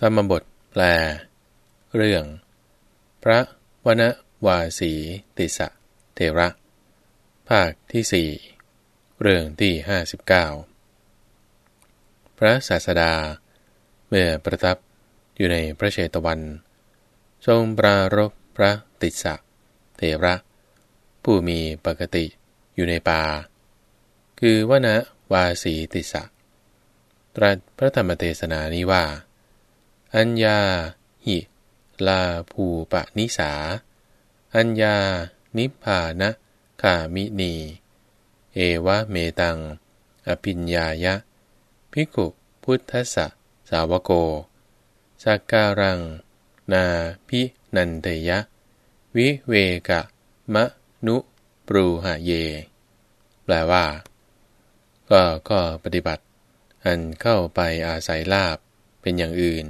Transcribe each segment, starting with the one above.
ธรรมบทแปล เรื่อง พระวนวาสีติสะเทระ ภาคที่สี่เรื่องที่ห้าสิบเก้าพระศาสดา เมื่อประทับอยู่ในพระเชตวัน ทรงปรารบพระติสะเทระ ผู้มีปกติอยู่ในป่า คือวนวาสีติสะ ตรัสพระธรรมเทศนานี้ว่า อัญญา หิ ลาภูปนิสา อัญญา นิพานะคามินี เอวะเมตัง อภิญญายะภิกุพุทธสะสาวโก สักการัง นาพินันเตยะ วิเวกะ มะนุปรูหะเย แปลว่า ก็ก็ปฏิบัติ อันเข้าไปอาศัยลาบเป็นอย่างอื่น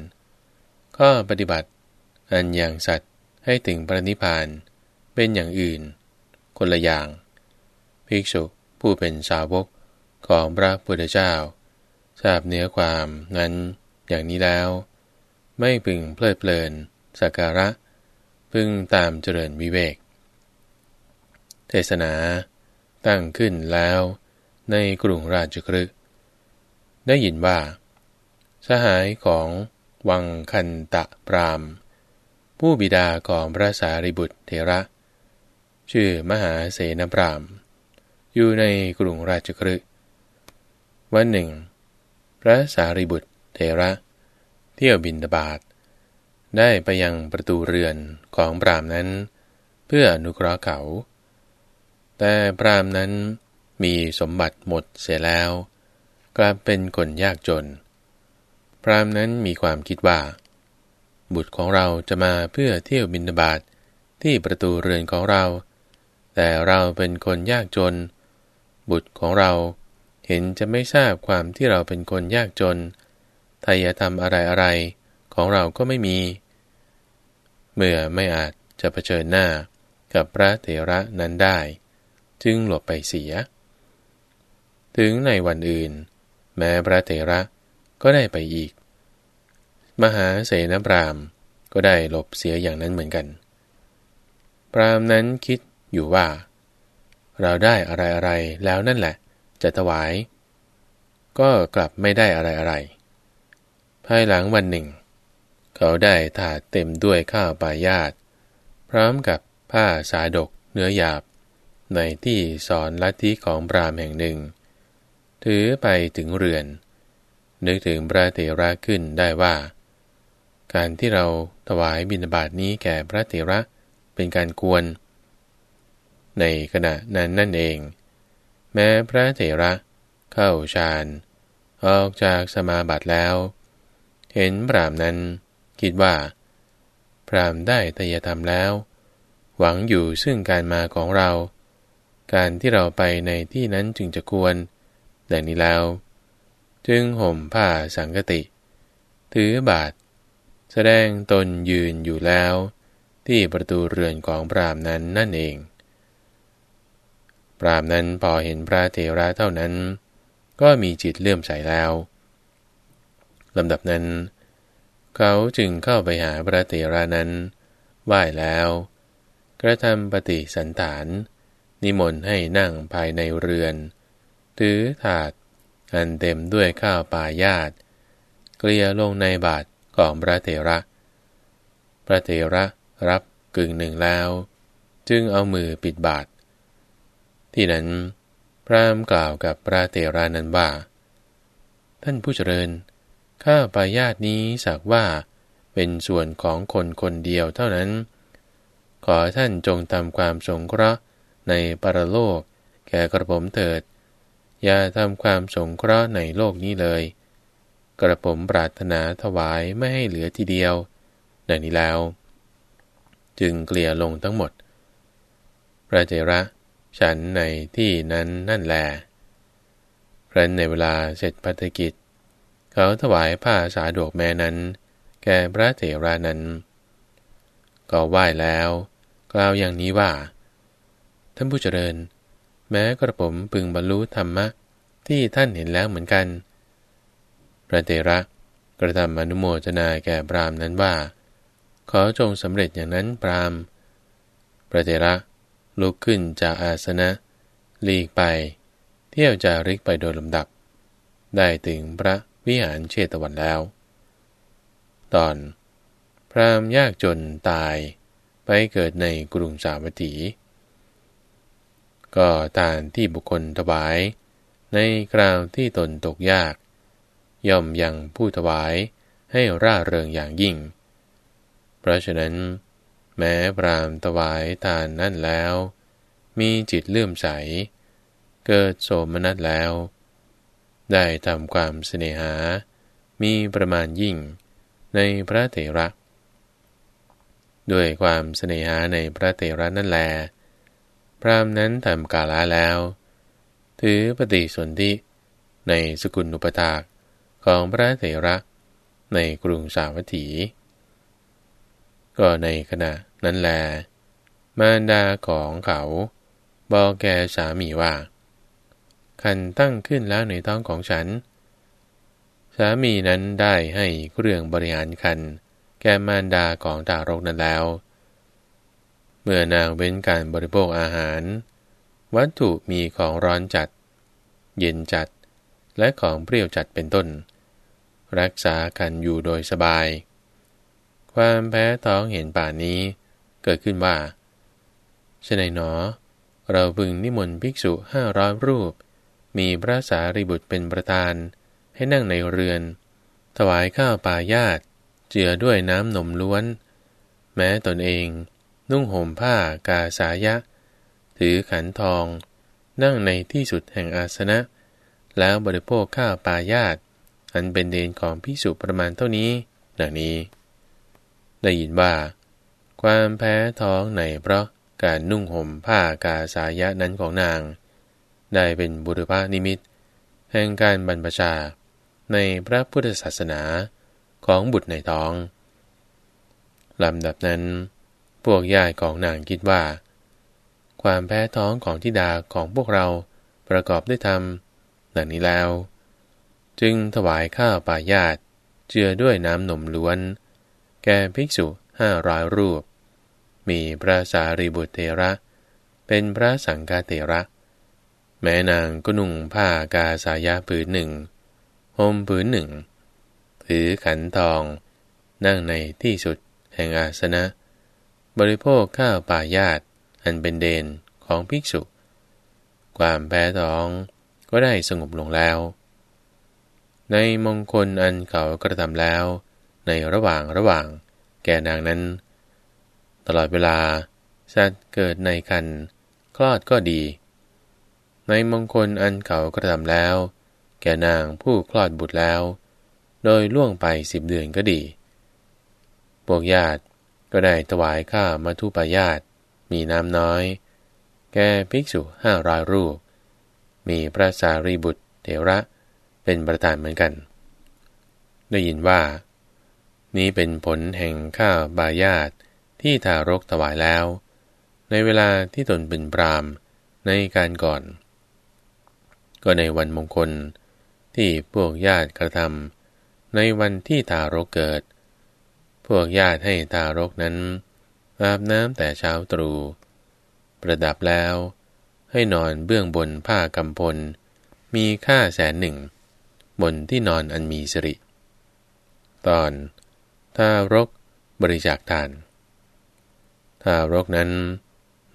ข้อปฏิบัติ อันอย่างสัตว์ให้ถึงปรินิพาน เป็นอย่างอื่น คนละอย่าง ภิกษุผู้เป็นสาวกของพระพุทธเจ้า ทราบเนื้อความนั้นอย่างนี้แล้ว ไม่พึงเพลิดเพลินสักการะ พึงตามเจริญวิเวก เทศนา ตั้งขึ้นแล้วในกรุงราชกฤห์ได้ยินว่า สหายของ วังคันตะพราม ผู้บิดาของพระสารีบุตรเทระ ชื่อมหาเสนพราม อยู่ในกรุงราชคฤห์วันหนึ่ง พระสารีบุตรเทระ เที่ยวบินตบาทได้ไปยังประตูเรือนของพรามนั้น เพื่ออนุเคราะห์เขา แต่พรามนั้นมีสมบัติหมดเสียแล้ว กลายเป็นคนยากจน พรามนั้นมีความคิดว่า บุตรของเราจะมาเพื่อเที่ยวบินบาตที่ประตูเรือนของเรา แต่เราเป็นคนยากจน บุตรของเราเห็นจะไม่ทราบความที่เราเป็นคนยากจนทายธรรมอะไรอะไรของเราก็ไม่มี เมื่อไม่อาจจะเผชิญหน้ากับพระเถระนั้นได้ จึงหลบไปเสีย ถึงในวันอื่น แม้พระเถระ ก็ได้ไปอีก มหาเสนพรามก็ได้หลบเสียอย่างนั้นเหมือนกัน พรามนั้นคิดอยู่ว่า เราได้อะไรอะไรแล้วนั่นแหละ จะถวาย ก็กลับไม่ได้อะไรอะไร ภายหลังวันหนึ่ง เขาได้ถาดเต็มด้วยข้าวปลายาตพร้อมกับผ้าสาดกเนื้อหยาบ ในที่สอนลัทธิของพรามแห่งหนึ่ง ถือไปถึงเรือน นึกถึงพระเถระขึ้นได้ว่า การที่เราถวายบิณฑบาตนี้แก่พระเถระเป็นการกวนในขณะนั้นนั่นเอง แม้พระเถระเข้าฌานออกจากสมาบัติแล้ว เห็นพรามนั้นคิดว่า พรามได้ตยธรรมแล้ว หวังอยู่ซึ่งการมาของเรา การที่เราไปในที่นั้นจึงจะควรดังนี้แล้ว จึงห่มผ้าสังกติ ถือบาท แสดงตนยืนอยู่แล้ว ที่ประตูเรือนของพรามนั้นนั่นเอง พรามนั้นพอเห็นพระเทระเท่านั้น ก็มีจิตเลื่อมใสแล้วลำดับนั้น เขาจึงเข้าไปหาพระเทระนั้นไหว้แล้ว กระทำปฏิสันฐาน นิมนต์ให้นั่งภายในเรือน ถือถาด อันเต็มด้วยข้าวปลายาตเกลียลงในบาทของพระเถระ พระเถระรับกึ่งหนึ่งแล้ว จึงเอามือปิดบาท ที่นั้น พระมกล่าวกับพระเถระนั้นว่า ท่านผู้เจริญ ข้าปายาตนี้สักว่าเป็นส่วนของคนคนเดียวเท่านั้น ขอท่านจงทำความสงเคราะห์ในปรโลกแก่กระผมเถิด อย่าทำความสงเคราะห์ในโลกนี้เลย กระผมปรารถนาถวายไม่ให้เหลือทีเดียวดังนี้แล้ว จึงเกลี่ยลงทั้งหมด พระเจระ ฉันในที่นั้นนั่นแลครั้นในเวลาเสร็จพัฒกิจ เขาถวายผ้าสาดวกแม่นั้น แก่พระเถระนั้น ก็ไหว้แล้ว กล่าวอย่างนี้ว่า ท่านผู้เจริญ แม้กระผมพึงบรรลุธรรมะที่ท่านเห็นแล้วเหมือนกัน พระเตระกระทำอนุโมทนาแก่พรามนั้นว่า ขอจงสำเร็จอย่างนั้นพรามพระเถระลุกขึ้นจากอาสนะหลีกไป เที่ยวจาริกไปโดยลำดับ ได้ถึงพระวิหารเชตวันแล้ว ตอน พรามยากจนตายไปเกิดในกรุงสาวัตถี ก็ตานที่บุคคลถวาย ในคราวที่ตนตกยาก ย่อมยังผู้ถวายให้ร่าเริงอย่างยิ่ง เพราะฉะนั้น แม้พรามถวายทานนั่นแล้ว มีจิตเลื่อมใส เกิดโสมนัสแล้ว ได้ทำความเสน่หา มีประมาณยิ่งในพระเถระด้วยความเสน่หาในพระเถระนั่นแล พรามนั้นทำกาลาแล้ว ถือปฏิสนธิในสกุลอุปถากของพระเถระในกรุงสาวัตถี ก็ในขณะนั้นแล มารดาของเขา บอกแกสามีว่า คันตั้งขึ้นแล้วในท้องของฉัน สามีนั้นได้ให้เครื่องบริหารคันแกมารดาของทารกนั้นแล้ว เมื่อนางเว้นการบริโภคอาหาร วัตถุมีของร้อนจัด เย็นจัด และของเปรี้ยวจัดเป็นต้น รักษากันอยู่โดยสบาย ความแพ้ท้องเห็นป่านนี้ เกิดขึ้นว่าชนหนอ เราพึงนิมนต์ภิกษุห้าร้อยรูป มีพระสารีบุตรเป็นประธาน ให้นั่งในเรือน ถวายข้าวปายาตเจือด้วยน้ำนมล้วน แม้ตนเอง นุ่งห่มผ้ากาสายะ ถือขันทอง นั่งในที่สุดแห่งอาสนะ แล้วบริโภคข้าวปายาตอันเป็นเดนของพิสุประมาณเท่านี้ดังนี้ ได้ยินว่า ความแพ้ท้องในเพราะการนุ่งห่มผ้ากาสายะนั้นของนาง ได้เป็นบุรุษนิมิต แห่งการบรรพชา ในพระพุทธศาสนาของบุตรในท้องลำดับนั้น พวกญาติของนางคิดว่า ความแพ้ท้องของทิดาของพวกเราประกอบด้วยธรรมดังนี้แล้ว จึงถวายข้าวปายาตเจือด้วยน้ำนมล้วน แก่ภิกษุห้าร้อยรูป มีพระสารีบุตรเทระ เป็นพระสังฆเทระ แม่นางก็นุ่งผ้ากาสายาผืนหนึ่งห่มผืนหนึ่งถือขันทอง นั่งในที่สุดแห่งอาสนะ บริโภคข้าวป่ายาตอันเป็นเดนของภิกษุ ความแพ้ท้องก็ได้สงบลงแล้ว ในมงคลอันเขากระทำแล้ว ในระหว่างระหว่างแก่นางนั้น ตลอดเวลาสัตว์เกิดในคันคลอดก็ดี ในมงคลอันเขากระทำแล้ว แก่นางผู้คลอดบุตรแล้ว โดยล่วงไปสิบเดือนก็ดีพวกญาติ ก็ได้ถวายข้ามัทุปายาต มีน้ำน้อย แก่ภิกษุห้ารายรูป มีพระสารีบุตรเถระ เป็นประธานเหมือนกัน ได้ยินว่า นี้เป็นผลแห่งข้าวบายาตที่ทารกถวายแล้ว ในเวลาที่ตนเป็นปรามในการก่อน ก็ในวันมงคลที่พวกญาติกระทำในวันที่ทารกเกิด วกญาติให้ทารกนั้น อาบน้ำแต่เช้าตรู่ประดับแล้วให้นอนเบื้องบนผ้ากำพล มีค่าแสนหนึ่ง บนที่นอนอันมีสิริ ตอนทารกบริจาคทาน ทารกนั้น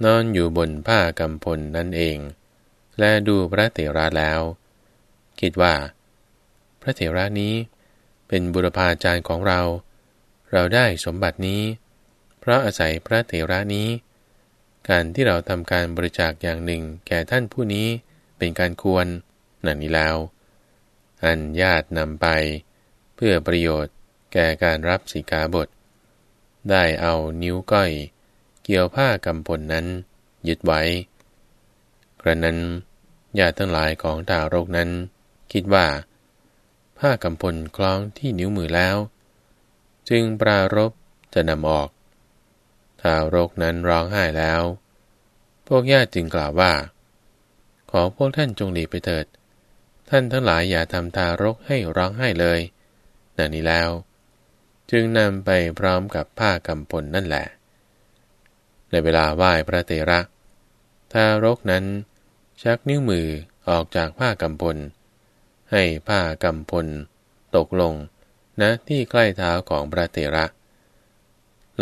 นอนอยู่บนผ้ากำพลนั่นเอง และดูพระเถระแล้ว คิดว่า พระเถระนี้เป็นบุรพาจารย์ของเรา เราได้สมบัตินี้ เพราะอาศัยพระเถระนี้ การที่เราทำการบริจาคอย่างหนึ่งแก่ท่านผู้นี้เป็นการควรนั่นนี้แล้ว อันญาตินำไป เพื่อประโยชน์แก่การรับสิกาบท ได้เอานิ้วก้อย เกี่ยวผ้ากำพลนั้น ยึดไว้ กระนั้นญาติทั้งหลายของทารกนั้น คิดว่า ผ้ากำพลคล้องที่นิ้วมือแล้ว จึงปรารบจะนำออก ทารกนั้นร้องไห้แล้ว พวกญาติจึงกล่าวว่า ขอพวกท่านจงหลีไปเถิด ท่านทั้งหลายอย่าทำทารกให้ร้องไห้เลยดังนี้แล้ว จึงนำไปพร้อมกับผ้ากำพลนั่นแหละ ในเวลาไหว้พระเตระ ทารกนั้น ชักนิ้วมือออกจากผ้ากำพลให้ผ้ากำพลตกลง นะที่ใกล้เท้าของพระเตระ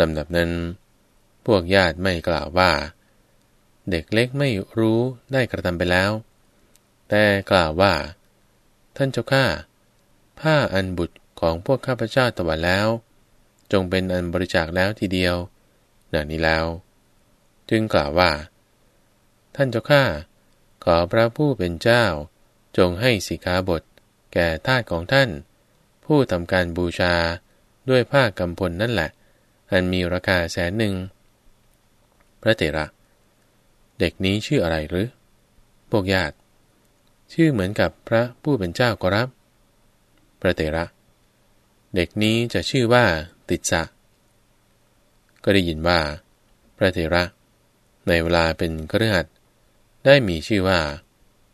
ลำดับนั้น พวกญาติไม่กล่าวว่า เด็กเล็กไม่รู้ได้กระทำไปแล้ว แต่กล่าวว่า ท่านเจ้าข้าผ้าอันบุตรของพวกข้าพเจ้าตวัดแล้ว จงเป็นอันบริจาคแล้วทีเดียวดังนี้แล้ว จึงกล่าวว่า ท่านเจ้าข้าขอพระผู้เป็นเจ้า จงให้สิกขาบทแก่ทาสของท่าน ผู้ทำการบูชาด้วยผ้ากำพลนั่นแหละ อันมีราคาแสนหนึ่ง พระเตระ เด็กนี้ชื่ออะไรหรือ พวกญาติ ชื่อเหมือนกับพระผู้เป็นเจ้าก็รับ พระเตระ เด็กนี้จะชื่อว่าติดสะ ก็ได้ยินว่า พระเถระ ในเวลาเป็นกระหัดได้มีชื่อว่า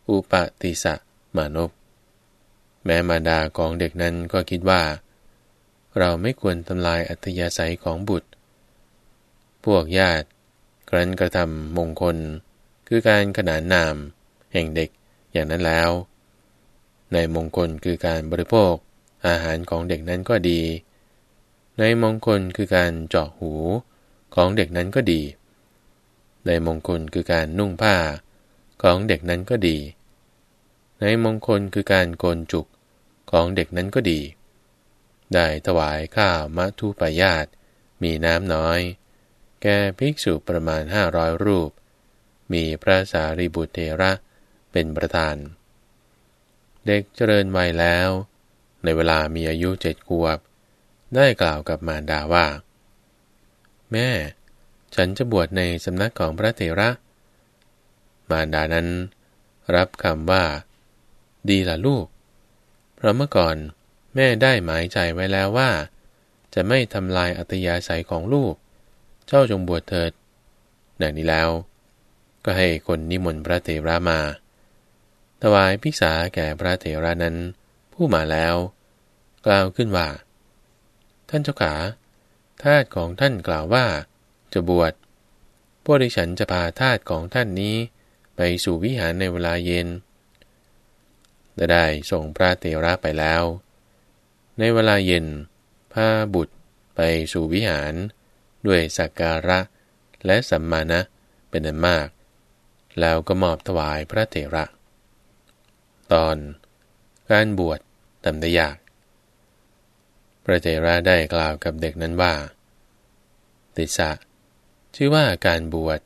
อุปติสะมานพ แม้มาดาของเด็กนั้นก็คิดว่า เราไม่ควรทำลายอัตยาศัยของบุตร พวกญาติครั้นกระทำมงคล คือการขนานนาม แห่งเด็กอย่างนั้นแล้ว ในมงคลคือการบริโภคอาหารของเด็กนั้นก็ดี ในมงคลคือการเจาะหูของเด็กนั้นก็ดี ในมงคลคือการนุ่งผ้าของเด็กนั้นก็ดี ในมงคลคือการโกนจุก ของเด็กนั้นก็ดี ได้ถวายข้าวมัทุปายาตมีน้ำน้อย แก่ภิกษุประมาณห้าร้อยรูป มีพระสารีบุตรเทระเป็นประธาน เด็กเจริญวัยแล้ว ในเวลามีอายุเจ็ดขวบ ได้กล่าวกับมารดาว่า แม่ ฉันจะบวชในสำนักของพระเถระ มารดานั้น รับคำว่า ดีล่ะลูก เพราะเมื่อก่อนแม่ได้หมายใจไว้แล้วว่า จะไม่ทำลายอัตยาศัยของลูก เจ้าจงบวชเถิดดังนี้แล้ว ก็ให้คนนิมนต์พระเถระมา ถวายพิกษาแก่พระเถระนั้น ผู้มาแล้ว กล่าวขึ้นว่า ท่านเจ้าขาทาสของท่านกล่าวว่า จะบวชพวกดิฉันจะพาทาสของท่านนี้ ไปสู่วิหารในเวลาเย็น ได้ได้ส่งพระเตระไปแล้ว ในเวลาเย็นพาบุตรไปสู่วิหาร ด้วยสักการะและสัมมาณะเป็นอันมาก แล้วก็มอบถวายพระเถระ ตอน การบวชทำได้ยาก พระเถระได้กล่าวกับเด็กนั้นว่า ติสะชื่อว่าการบวช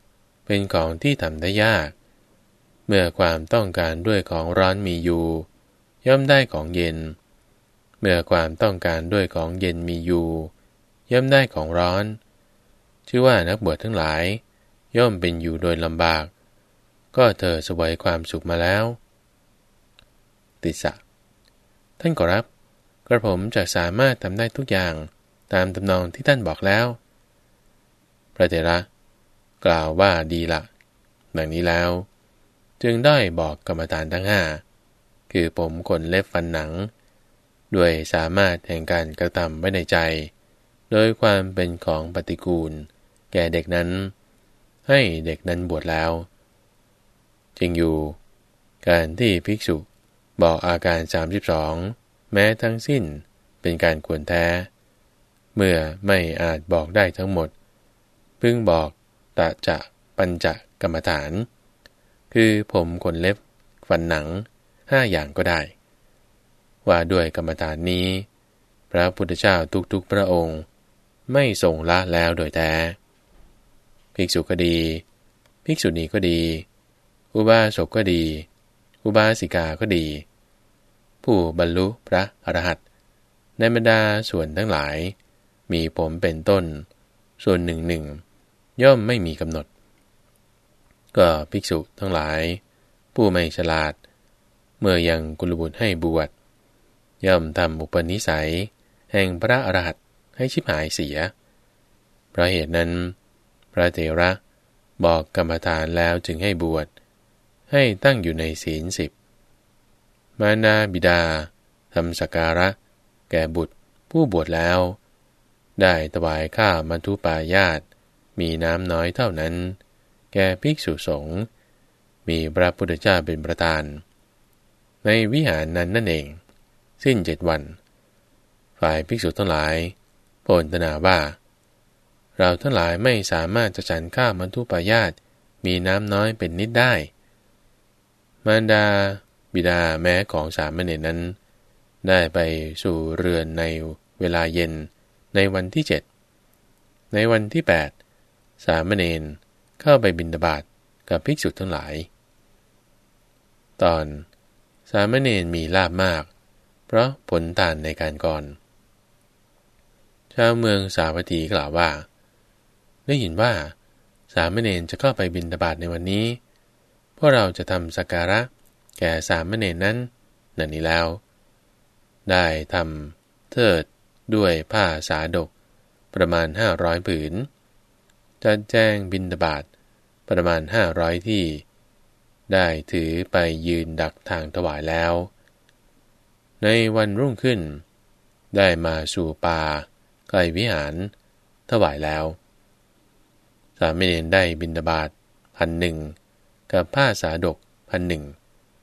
เป็นของที่ทำได้ยาก เมื่อความต้องการด้วยของร้อนมีอยู่ ย่อมได้ของเย็น เมื่อความต้องการด้วยของเย็นมีอยู่ ย่อมได้ของร้อน ชื่อว่านักบวชทั้งหลาย ย่อมเป็นอยู่โดยลำบาก ก็เธอสวยความสุขมาแล้ว ติสะท่านก็รับ กระผมจะสามารถทำได้ทุกอย่างตามตำนองที่ท่านบอกแล้ว พระเถระ กล่าวว่าดีละดังนี้แล้ว จึงได้บอกกรรมฐานทั้งห้าคือผมขนเล็บฟันหนัง ด้วยสามารถแห่งการกระทำไว้ในใจ โดยความเป็นของปฏิกูล แก่เด็กนั้น ให้เด็กนั้นบวชแล้วจริงอยู่ การที่ภิกษุบอกอาการ 32 แม้ทั้งสิ้นเป็นการควรแท้ เมื่อไม่อาจบอกได้ทั้งหมด พึ่งบอกตะจะปัญจกรรมฐาน คือผมขนเล็บฟันหนังห้าอย่างก็ได้ ว่าด้วยกรรมฐานนี้ พระพุทธเจ้าทุกๆพระองค์ ไม่ทรงละแล้วโดยแท้ ภิกษุก็ดี ภิกษุณีก็ดี อุบาสกก็ดี อุบาสิกาก็ดี ผู้บรรลุพระอรหันต์ในบรรดาส่วนทั้งหลาย มีผมเป็นต้น ส่วนหนึ่งหนึ่งย่อมไม่มีกำหนด ก็ภิกษุทั้งหลาย ผู้ไม่ฉลาด เมื่อยังกุลบุตรให้บวชย่อมทำอุปนิสัย แห่งพระอรหัตให้ชิบหายเสีย เพราะเหตุนั้น พระเถระบอกกรรมฐานแล้วจึงให้บวช ให้ตั้งอยู่ในศีลสิบ มานาบิดาทำสการะ แก่บุตรผู้บวชแล้ว ได้ถวายข้ามัทุปายาตมีน้ำน้อยเท่านั้น แก่ภิกษุสงฆ์มีพระพุทธเจ้าเป็นประธาน ในวิหารนั้นนั่นเอง สิ้นเจ็ดวัน ฝ่ายภิกษุทั้งหลายโปนตนาว่าเราทั้งหลายไม่สามารถจะฉันข้ามันทุปายาตมีน้ำน้อยเป็นนิดได้ มารดา บิดาแม้ของสามเณรนั้น ได้ไปสู่เรือนในเวลาเย็นในวันที่เจ็ดในวันที่แปดสามเณร เข้าไปบินดาบาตกับภิกษุทั้งหลาย ตอนสามเณรมีลาบมาก เพราะผลทานในการก่อน ชาวเมืองสาวัตถีกล่าวว่า ได้ยินว่า สามเณรจะเข้าไปบินดาบาตในวันนี้ พวกเราจะทำสักการะแก่สามเณรนั้นนั่นนี้แล้ว ได้ทำเทิดด้วยผ้าสาดกประมาณห้าร้อยผืนจัดแจ้งบินดาบาต ประมาณห้าร้อยที่ ได้ถือไปยืนดักทางถวายแล้ว ในวันรุ่งขึ้น ได้มาสู่ป่าใกล้วิหาร ถวายแล้ว สามเณรได้บินดาบาตพันหนึ่งกับผ้าสาดกพันหนึ่ง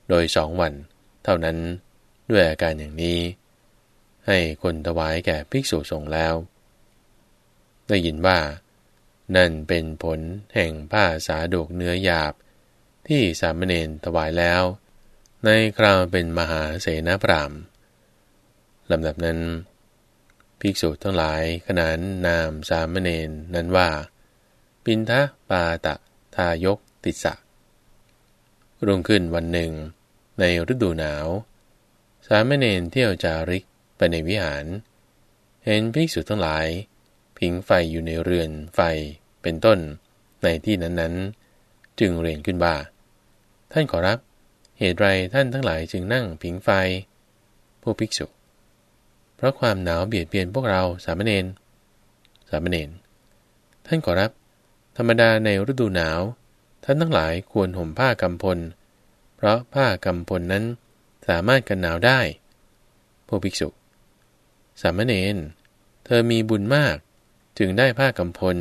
โดยสองวัน เท่านั้นด้วยอาการอย่างนี้ ให้คนถวายแก่ภิกษุสงฆ์แล้ว ได้ยินว่า นั่นเป็นผลแห่งผ้าสาดกเนื้อหยาบ ที่สามเณรถวายแล้ว ในคราวเป็นมหาเสนาพรามลำดับนั้น ภิกษุทั้งหลายขนานนามสามเณรนั้นว่า ปินทะปาตะทายกติสะรุ่งขึ้นวันหนึ่ง ในฤดูหนาว สามเณรเที่ยวจาริกไปในวิหาร เห็นภิกษุทั้งหลาย ผิงไฟอยู่ในเรือนไฟเป็นต้นในที่นั้นๆ จึงเรียนขึ้นว่า ท่านขอรับ เหตุไรท่านทั้งหลายจึงนั่งผิงไฟ ผู้ภิกษุ เพราะความหนาวเบียดเบียนพวกเราสามเณรสามเณรท่านขอรับ ธรรมดาในฤดูหนาว ท่านทั้งหลายควรห่มผ้ากำพล เพราะผ้ากำพลนั้นสามารถกันหนาวได้พวกภิกษุ สามเณร เธอมีบุญมาก จึงได้ผ้ากำพล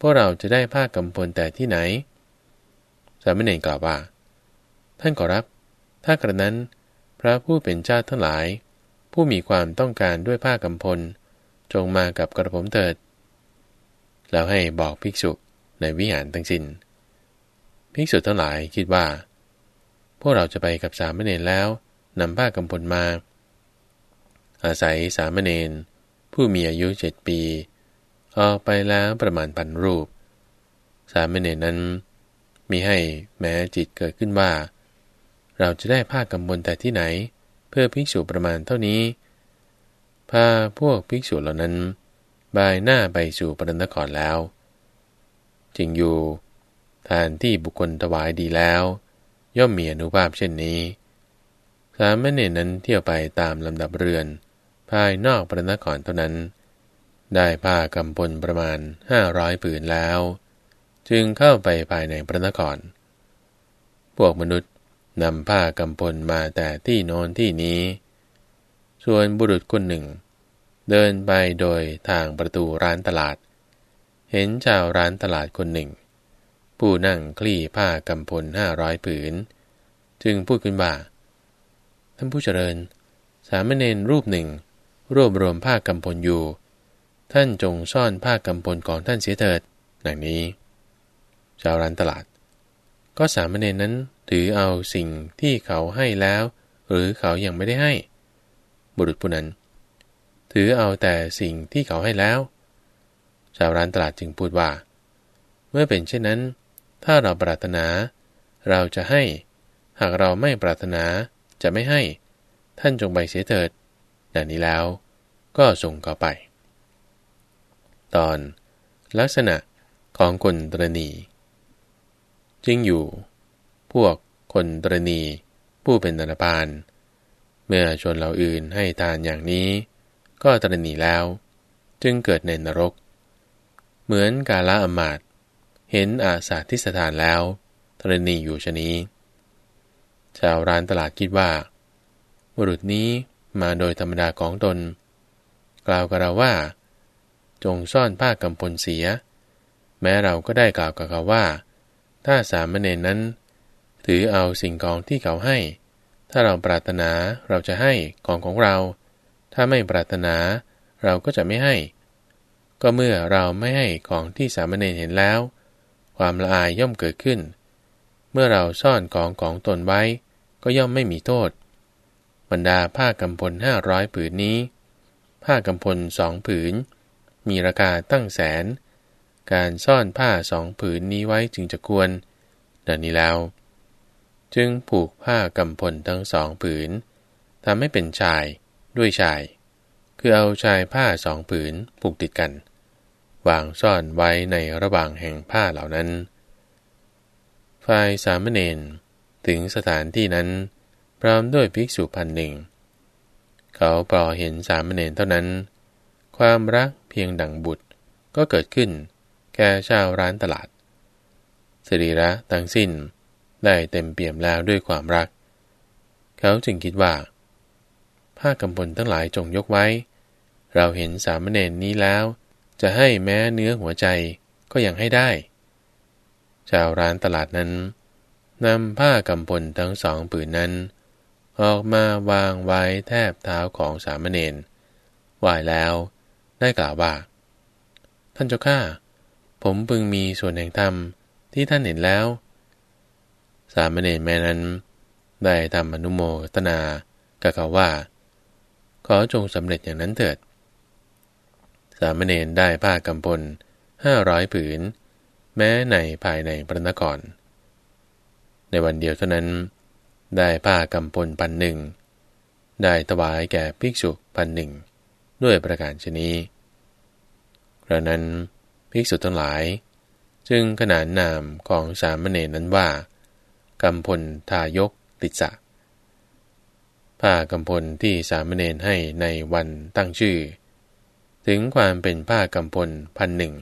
พวกเราจะได้ผ้ากำพลแต่ที่ไหน สามเณรกล่าวว่า ท่านขอรับ ถ้ากระนั้น พระผู้เป็นเจ้าทั้งหลาย ผู้มีความต้องการด้วยผ้ากำพล จงมากับกระผมเถิด แล้วให้บอกภิกษุในวิหารทั้งสิน้น ภิกษุทั้งหลายคิดว่า พวกเราจะไปกับสามเณรแล้วนำผ้ากำพลมา อาศัยสามเณรผู้มีอายุเจ็ดปี ออกไปแล้วประมาณพันรูป สามเณรนั้นมีให้แม้จิตเกิดขึ้นว่า เราจะได้ผ้ากำพลแต่ที่ไหน เพื่อภิกษุประมาณเท่านี้พาพวกภิกษุเหล่านั้นบายหน้าไปสู่ปรนครแล้วจึงอยู่ ทานที่บุคคลถวายดีแล้ว ย่อมมีอนุภาพเช่นนี้ สามเณรนั้นเที่ยวไปตามลำดับเรือน ภายนอกพระนครเท่านั้น ได้ผ้ากำพลประมาณห้าร้อยผืนแล้ว จึงเข้าไปภายในพระนคร พวกมนุษย์นำผ้ากำพลมาแต่ที่โน้นที่นี้ ส่วนบุรุษคนหนึ่ง เดินไปโดยทางประตูร้านตลาด เห็นชาวร้านตลาดคนหนึ่ง ผู้นั่งคลี่ผ้ากำพลห้าร้อยผืน จึงพูดขึ้นว่าท่านผู้เจริญ สามเณรรูปหนึ่ง รวบรวมผ้ากำพลอยู่ ท่านจงซ่อนผ้ากำพลของท่านเสียเถิดดังนี้ ชาวร้านตลาด ก็สามเณรนั้นถือเอาสิ่งที่เขาให้แล้ว หรือเขายัางไม่ได้ให้ บุรุษผู้นั้น ถือเอาแต่สิ่งที่เขาให้แล้ว ชาวร้านตลาดจึงพูดว่า เมื่อเป็นเช่นนั้น ถ้าเราปรารถนา เราจะให้ หากเราไม่ปรารถนาจะไม่ให้ ท่านจงไปเสียเถิดดังนี้แล้ว ก็ส่งเขาไป ตอน ลักษณะของคนตรณีจริงอยู่ พวกคนตรณีผู้เป็นนรพาน เมื่อชนเราอื่นให้ทานอย่างนี้ ก็ตรณีแล้ว จึงเกิดในนรก เหมือนกาละอมาตเห็นอาสาทิสถานแล้วธรณีอยู่ชนี้ ชาวร้านตลาดคิดว่าบุรุษนี้มาโดยธรรมดาของตน กล่าวกับเราว่า จงซ่อนผ้ากำพลเสีย แม้เราก็ได้กล่าวกับเขาว่า ถ้าสามเณรนั้น ถือเอาสิ่งของที่เขาให้ ถ้าเราปรารถนาเราจะให้ของของเรา ถ้าไม่ปรารถนาเราก็จะไม่ให้ ก็เมื่อเราไม่ให้ของที่สามเณรเห็นแล้ว ความละอายย่อมเกิดขึ้น เมื่อเราซ่อนของของตนไว้ ก็ย่อมไม่มีโทษ บรรดาผ้ากำพลห้าร้อยผืนนี้ ผ้ากำพลสองผืน มีราคาตั้งแสน การซ่อนผ้าสองผืนนี้ไว้จึงจะควรดังนี้แล้ว จึงผูกผ้ากำพลทั้งสองผืนทำให้เป็นชายด้วยชาย คือเอาชายผ้าสองผืนผูกติดกัน วางซ่อนไว้ในระหว่างแห่งผ้าเหล่านั้น ฝ่ายสามเณรถึงสถานที่นั้น พร้อมด้วยภิกษุพันหนึ่ง เขาปลอเห็นสามเณรเท่านั้น ความรักเพียงดังบุตรก็เกิดขึ้น แก่ชาวร้านตลาดสรีระทั้งสิ้นได้เต็มเปี่ยมแล้วด้วยความรัก เขาจึงคิดว่า ผ้ากำพลทั้งหลายจงยกไว้ เราเห็นสามเณรนี้แล้ว จะให้แม้เนื้อหัวใจก็ยังให้ได้ ชาวร้านตลาดนั้นนำผ้ากำพลทั้งสองผืนนั้น ออกมาวางไว้แทบเท้าของสามเณรไหวแล้ว ได้กล่าวว่า ท่านเจ้าข้าผมพึงมีส่วนแห่งธรรมที่ท่านเห็นแล้ว สามเณรแม่นั้น ได้ทำอนุโมทนากับเขาว่า ขอจงสำเร็จอย่างนั้นเถิด สามเณรได้ผ้ากำพลห้าร้อยผืน แม้ในภายในพระนคร ในวันเดียวเท่านั้น ได้ผ้ากำพลพันหนึ่ง ได้ถวายแก่ภิกษุพันหนึ่ง ด้วยประการชนีกระนั้นภิกษุทั้งหลาย จึงขนานนามของสามเณรนั้นว่ากำพลทายกติสะผ้ากำพลที่สามเณรให้ในวันตั้งชื่อ ถึงความเป็นผ้ากำพลพันหนึ่ง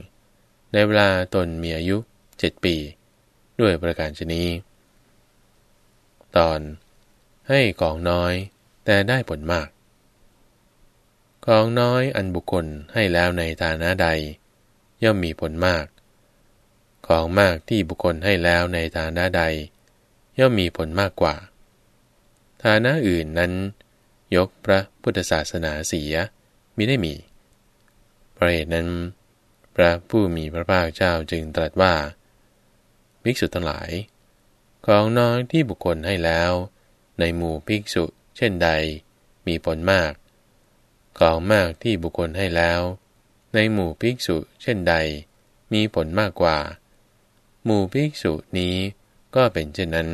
ในเวลาตนมีอายุเจ็ดปี ด้วยประการชนีตอนให้ของน้อยแต่ได้ผลมาก ของน้อยอันบุคคลให้แล้วในฐานะใด ย่อมมีผลมาก ของมากที่บุคคลให้แล้วในฐานะใด ย่อมมีผลมากกว่า ฐานะอื่นนั้น ยกพระพุทธศาสนาเสียมิได้มีพราะเหตุนั้น พระผู้มีพระภาคเจ้าจึงตรัสว่าภิกษุทั้งหลาย ของน้อยที่บุคคลให้แล้ว ในหมู่ภิกษุ เช่นใด มีผลมาก ของมากที่บุคคลให้แล้ว ในหมู่ภิกษุเช่นใด มีผลมากกว่า หมู่ภิกษุนี้ก็เป็นเช่นนั้น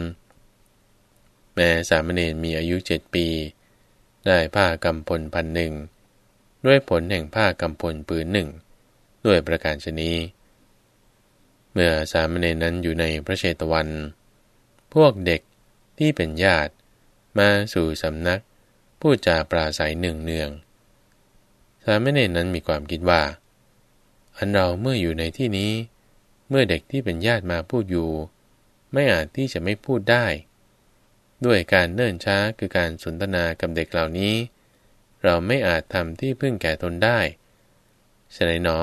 แม้สามเณรมีอายุเจ็ดปี ได้ผ้ากำพลพันหนึ่งด้วยผลแห่งผ้ากำพลปืนหนึ่งด้วยประการชนีเมื่อสามเณรนั้นอยู่ในพระเชตวัน พวกเด็กที่เป็นญาติมาสู่สำนักพูดจาปราศัยหนึ่งเนือง สามเณรนั้นมีความคิดว่า อันเราเมื่ออยู่ในที่นี้ เมื่อเด็กที่เป็นญาติมาพูดอยู่ ไม่อาจที่จะไม่พูดได้ ด้วยการเนิ่นช้าคือการสนทนากับเด็กเหล่านี้ เราไม่อาจทำที่พึ่งแก่ตนได้ฉะนั้นหนอ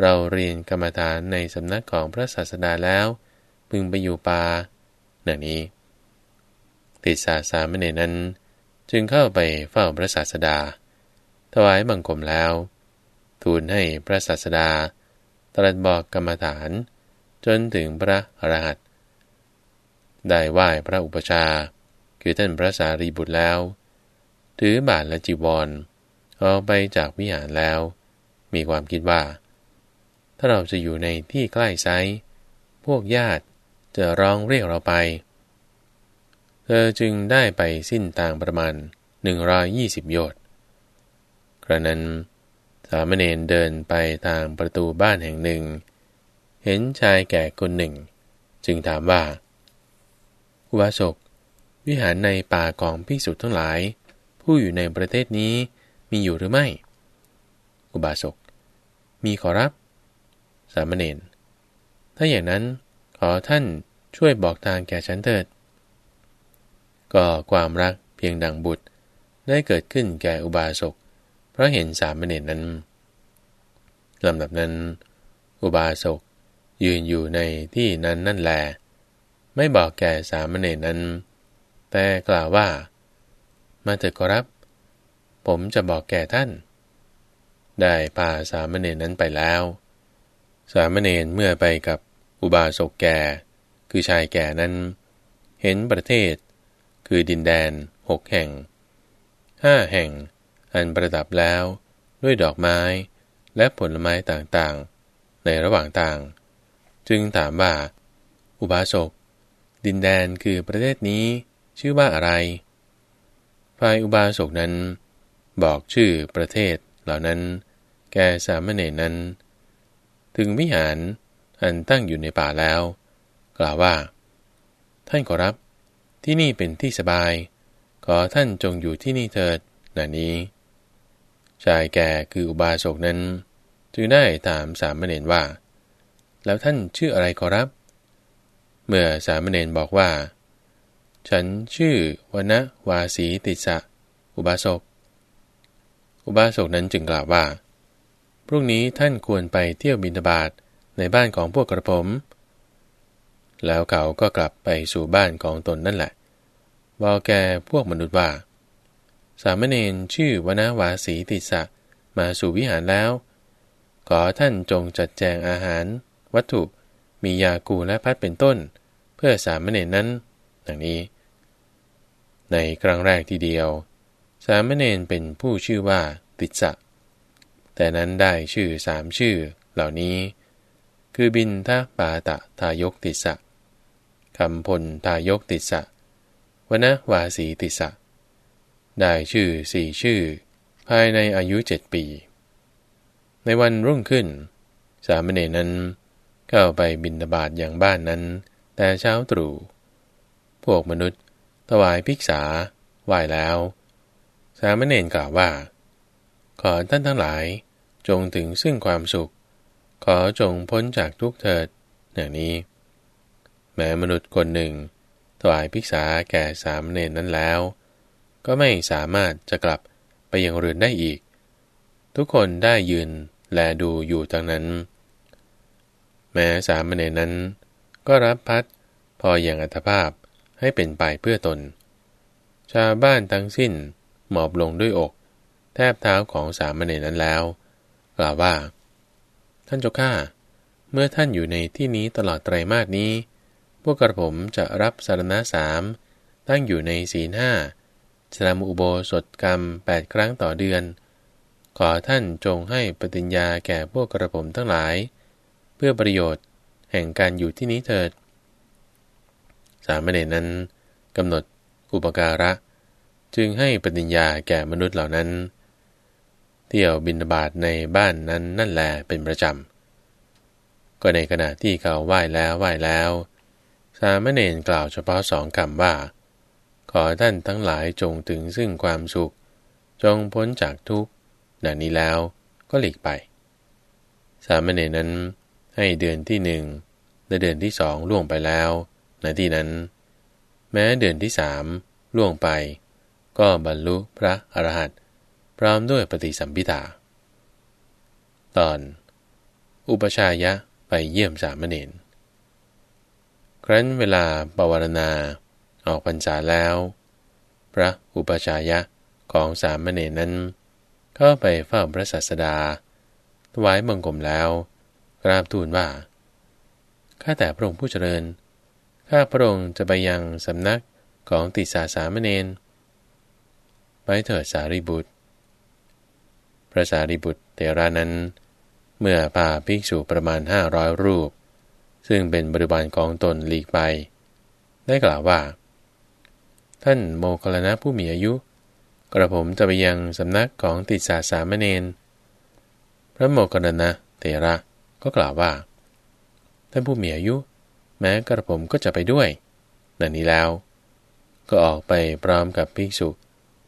เราเรียนกรรมฐานในสำนักของพระศาสดาแล้ว พึงไปอยู่ป่าหนังนี้ ติสาสามเณรนั้น จึงเข้าไปเฝ้าพระศาสดา ถวายบังคมแล้ว ทูลให้พระศาสดา ตรัสบอกกรรมฐาน จนถึงพระอรหันต์ได้ไหว้พระอุปชา คือท่านพระสารีบุตรแล้ว ถือบาทและจีวรออกไปจากวิหารแล้ว มีความคิดว่า ถ้าเราจะอยู่ในที่ใกล้ไซพวกญาติจะร้องเรียกเราไป เธอจึงได้ไปสิ้นทางประมาณ 120 โยชน์ ระนั้น สามเณรเดินไปทางประตูบ้านแห่งหนึ่ง เห็นชายแก่คนหนึ่ง จึงถามว่าอุบาสกวิหารในป่าของภิกษุทั้งหลาย ผู้อยู่ในประเทศนี้มีอยู่หรือไม่ อุบาสก มีขอรับ สามเณร ถ้าอย่างนั้นขอท่านช่วยบอกทางแก่ฉันเถิด ก็ความรักเพียงดังบุตรได้เกิดขึ้นแก่อุบาสก ราะเห็นสามเณรนั้นลำดับนั้น อุบาสกยืนอยู่ในที่นั้นนั่นแล ไม่บอกแก่สามเณรนั้น แต่กล่าวว่า มาเถิดขอรับ ผมจะบอกแก่ท่าน ได้พาสามเณรนั้นไปแล้ว สามเณรเมื่อไปกับอุบาสกแก่ คือชายแก่นั้น เห็นประเทศ คือดินแดนหกแห่งห้าแห่ง อันประดับแล้วด้วยดอกไม้และผลไม้ต่างๆ ในระหว่างต่าง จึงถามว่า อุบาสก ดินแดนคือประเทศนี้ชื่อว่าอะไร ฝ่ายอุบาสกนั้น บอกชื่อประเทศเหล่านั้น แก่สามเณรนั้น ถึงวิหารอันตั้งอยู่ในป่าแล้ว กล่าวว่า ท่านขอรับ ที่นี่เป็นที่สบาย ขอท่านจงอยู่ที่นี่เถิดนานี้ ชายแก่คืออุบาสกนั้น จึงได้ถามสามเณรว่า แล้วท่านชื่ออะไรขอรับ เมื่อสามเณรบอกว่า ฉันชื่อวนะวาสีติสะอุบาสก อุบาสกนั้นจึงกล่าวว่า พรุ่งนี้ท่านควรไปเที่ยวบินบาตในบ้านของพวกกระผม แล้วเขาก็กลับไปสู่บ้านของตนนั่นแหละบอกแกพวกมนุษย์ว่า สามเณรชื่อวนาวาสีติสะมาสู่วิหารแล้ว ขอท่านจงจัดแจงอาหาร วัตถุ มียากูและพัดเป็นต้น เพื่อสามเณรนั้นดังนี้ ในครั้งแรกทีเดียว สามเณรเป็นผู้ชื่อว่าติสะแต่นั้นได้ชื่อสามชื่อเหล่านี้ คือบินทปาตะทายกติสะคำพลทายกติสะวนะวาสีติสะ ได้ชื่อสี่ชื่อ ภายในอายุเจ็ดปี ในวันรุ่งขึ้น สามเณรนั้นเข้าไปบินบาตอย่างบ้านนั้น แต่เช้าตรู่พวกมนุษย์ ถวายภิกษาไหว้แล้ว สามเณรกล่าวว่า ขอท่านทั้งหลายจงถึงซึ่งความสุข ขอจงพ้นจากทุกเถิดอย่างนี้ แม้มนุษย์คนหนึ่งถวายภิกษาแก่สามเณรนั้นแล้ว ก็ไม่สามารถจะกลับไปยังเรือนได้อีก ทุกคนได้ยืนแลดูอยู่ทั้งนั้น แม้สามเณรนั้น ก็รับพัดพออย่างอัตภาพให้เป็นไปเพื่อตน ชาวบ้านทั้งสิ้นหมอบลงด้วยอก แทบเท้าของสามเณรนั้นแล้วกล่าวว่า ท่านเจ้าข้าเมื่อท่านอยู่ในที่นี้ตลอดไตรมาสนี้ พวกกระผมจะรับสารณะสามตั้งอยู่ในศีลห้า สลามอุโบสถกรรมแปดครั้งต่อเดือน ขอท่านจงให้ปฏิญญาแก่พวกกระผมทั้งหลาย เพื่อประโยชน์แห่งการอยู่ที่นี้เถิด สามเณรนั้นกำหนดอุปการะ จึงให้ปฏิญญาแก่มนุษย์เหล่านั้น เที่ยวบินบาตในบ้านนั้นนั่นแหลเป็นประจำ ก็ในขณะที่เขาไหว้แล้วไหว้แล้ว สามเณรกล่าวเฉพาะสองคำว่า ขอท่านทั้งหลายจงถึงซึ่งความสุข จงพ้นจากทุกข์ดังนี้แล้วก็หลีกไป สามเณรนั้นให้เดือนที่หนึ่งและเดือนที่สองล่วงไปแล้วในที่นั้น แม้เดือนที่สามล่วงไป ก็บรรลุพระอรหันต์พร้อมด้วยปฏิสัมพิทาตอน อุปชายะไปเยี่ยมสามเณรครั้นเวลาปวารณา ออกพรรษาแล้ว พระอุปชายะของสามเณรนั้น เข้าไปเฝ้าพระศาสดา ถวายบังคมแล้ว กราบทูลว่า ข้าแต่พระองค์ผู้เจริญ ข้าพระองค์จะไปยังสำนักของติสาสามเณร ไปเถิดสารีบุตร พระสารีบุตรเทรานั้น เมื่อพาภิกษุประมาณห้าร้อยรูป ซึ่งเป็นบริบาลของตนหลีกไป ได้กล่าวว่า ท่านโมคลนะผู้มีอายุ กระผมจะไปยังสำนักของติสาสามเณรพระโมคลนะเถระก็กล่าวว่า ท่านผู้มีอายุ แม้กระผมก็จะไปด้วยดังนี้แล้ว ก็ออกไปพร้อมกับภิกษุ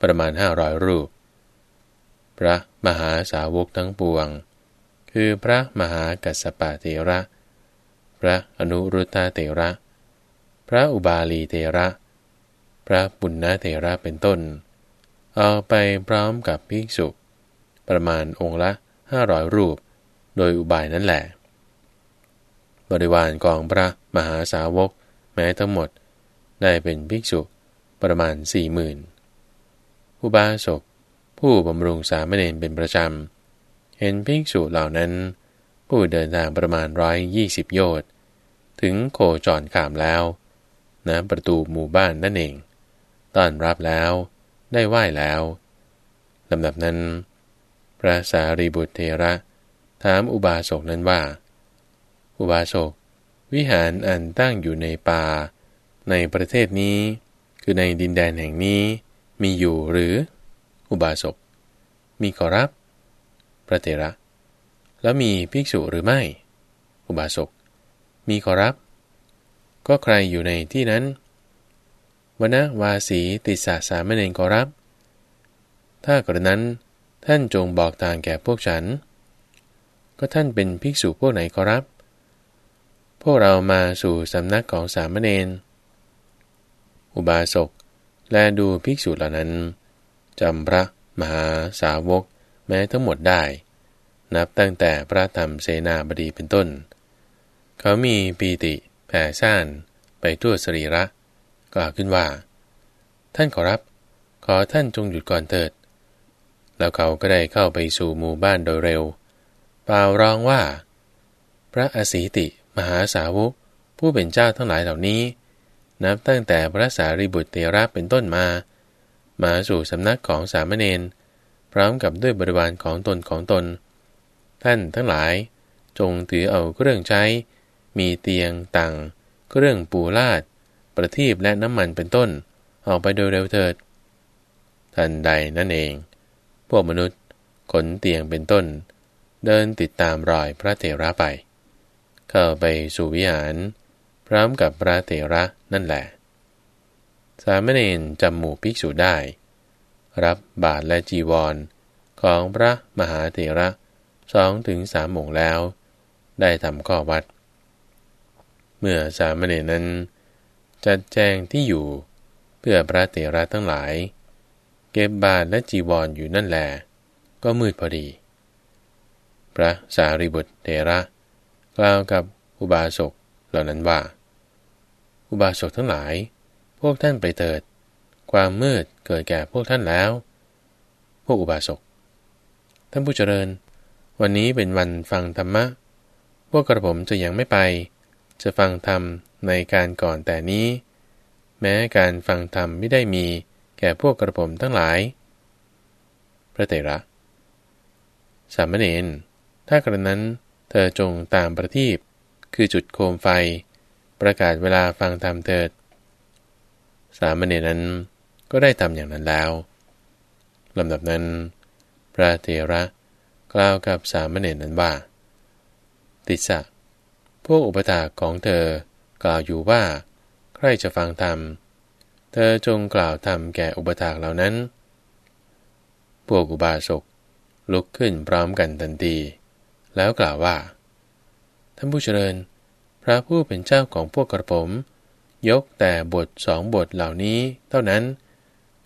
ประมาณห้าร้อยรูป พระมหาสาวกทั้งปวง คือพระมหากัสสปะเถระ พระอนุรุตตาเตระ พระอุบาลีเตระ พระปุณณเตระเป็นต้น เอาไปพร้อมกับภิกษุ ประมาณองค์ละห้าร้อยรูป โดยอุบายนั่นแหละ บริวารกองพระมหาสาวกแม้ทั้งหมดได้เป็นภิกษุประมาณสี่หมื่นอุบาสกผู้บำรุงสามเณรเป็นประจำ เห็นภิกษุเหล่านั้น ผู้เดินทางประมาณร้อยยี่สิบโยชน์ ถึงโคจรขามแล้วณประตูหมู่บ้านนั่นเอง ต้อนรับแล้ว ได้ไหว้แล้วลำดับนั้น พระสารีบุตรเทระ ถามอุบาสกนั้นว่า อุบาสก วิหารอันตั้งอยู่ในป่า ในประเทศนี้ คือในดินแดนแห่งนี้มีอยู่หรือ อุบาสก มีขอรับ พระเทระ แล้วมีภิกษุหรือไม่ อุบาสก มีขอรับ ก็ใครอยู่ในที่นั้น วนะวาสีติสาสามเณรขอรับ ถ้ากระนั้นท่านจงบอกทางแก่พวกฉัน ก็ท่านเป็นภิกษุพวกไหนขอรับ พวกเรามาสู่สำนักของสามเณร อุบาสกแลดูภิกษุเหล่านั้นจำพระมหาสาวกแม้ทั้งหมดได้ นับตั้งแต่พระธรรมเสนาบดีเป็นต้น เขามีปีติแผ่ซ่านไปทั่วสรีระ กล่าวขึ้นว่า ท่านขอรับ ขอท่านจงหยุดก่อนเถิด แล้วเขาก็ได้เข้าไปสู่หมู่บ้านโดยเร็วเปล่าร้องว่า พระอสีติมหาสาวกผู้เป็นเจ้าทั้งหลายเหล่านี้ นับตั้งแต่พระสารีบุตรเตระเป็นต้นมา มาสู่สำนักของสามเณรพร้อมกับด้วยบริวารของตนของตน ท่านทั้งหลาย จงถือเอาเครื่องใช้ มีเตียงตังเครื่องปูลาด ประทีปและน้ำมันเป็นต้น ออกไปโดยเร็วเถิด ทันใดนั่นเอง พวกมนุษย์ขนเตียงเป็นต้น เดินติดตามรอยพระเถระไป เข้าไปสู่วิหาร พร้อมกับพระเถระนั่นแหละ สามเณรจำหมู่ภิกษุได้ รับบาทและจีวรของพระมหาเถระสองถึงสามโมงแล้ว ได้ทำข้อวัด เมื่อสามเณรนั้น จัดแจงที่อยู่ เพื่อพระเถระทั้งหลาย เก็บบาทและจีวรออยู่นั่นแหลก็มืดพอดี พระสารีบุตรเถระ กล่าวกับอุบาสกเหล่านั้นว่า อุบาสกทั้งหลาย พวกท่านไปเถิด ความมืดเกิดแก่พวกท่านแล้ว พวกอุบาสก ท่านผู้เจริญ วันนี้เป็นวันฟังธรรมะ พวกกระผมจะยังไม่ไป จะฟังธรรมในการก่อนแต่นี้ แม้การฟังธรรมไม่ได้มีแก่พวกกระผมทั้งหลาย พระเตระ สามเณร ถ้ากระนั้นเธอจงตามประทีปคือจุดโคมไฟ ประกาศเวลาฟังธรรมเถิด สามเณรนั้นก็ได้ทำอย่างนั้นแล้วลำดับนั้น พระเทระกล่าวกับสามเณรนั้นว่า ติสะ วกอุปถาของเธอกล่าวอยู่ว่า ใครจะฟังธรรม เธอจงกล่าวธรรมแก่อุปถากเหล่านั้น พวกอุบาสกลุกขึ้นพร้อมกันทันที แล้วกล่าวว่า ท่านผู้เจริญ พระผู้เป็นเจ้าของพวกกระผม ยกแต่บทสองบทเหล่านี้เท่านั้น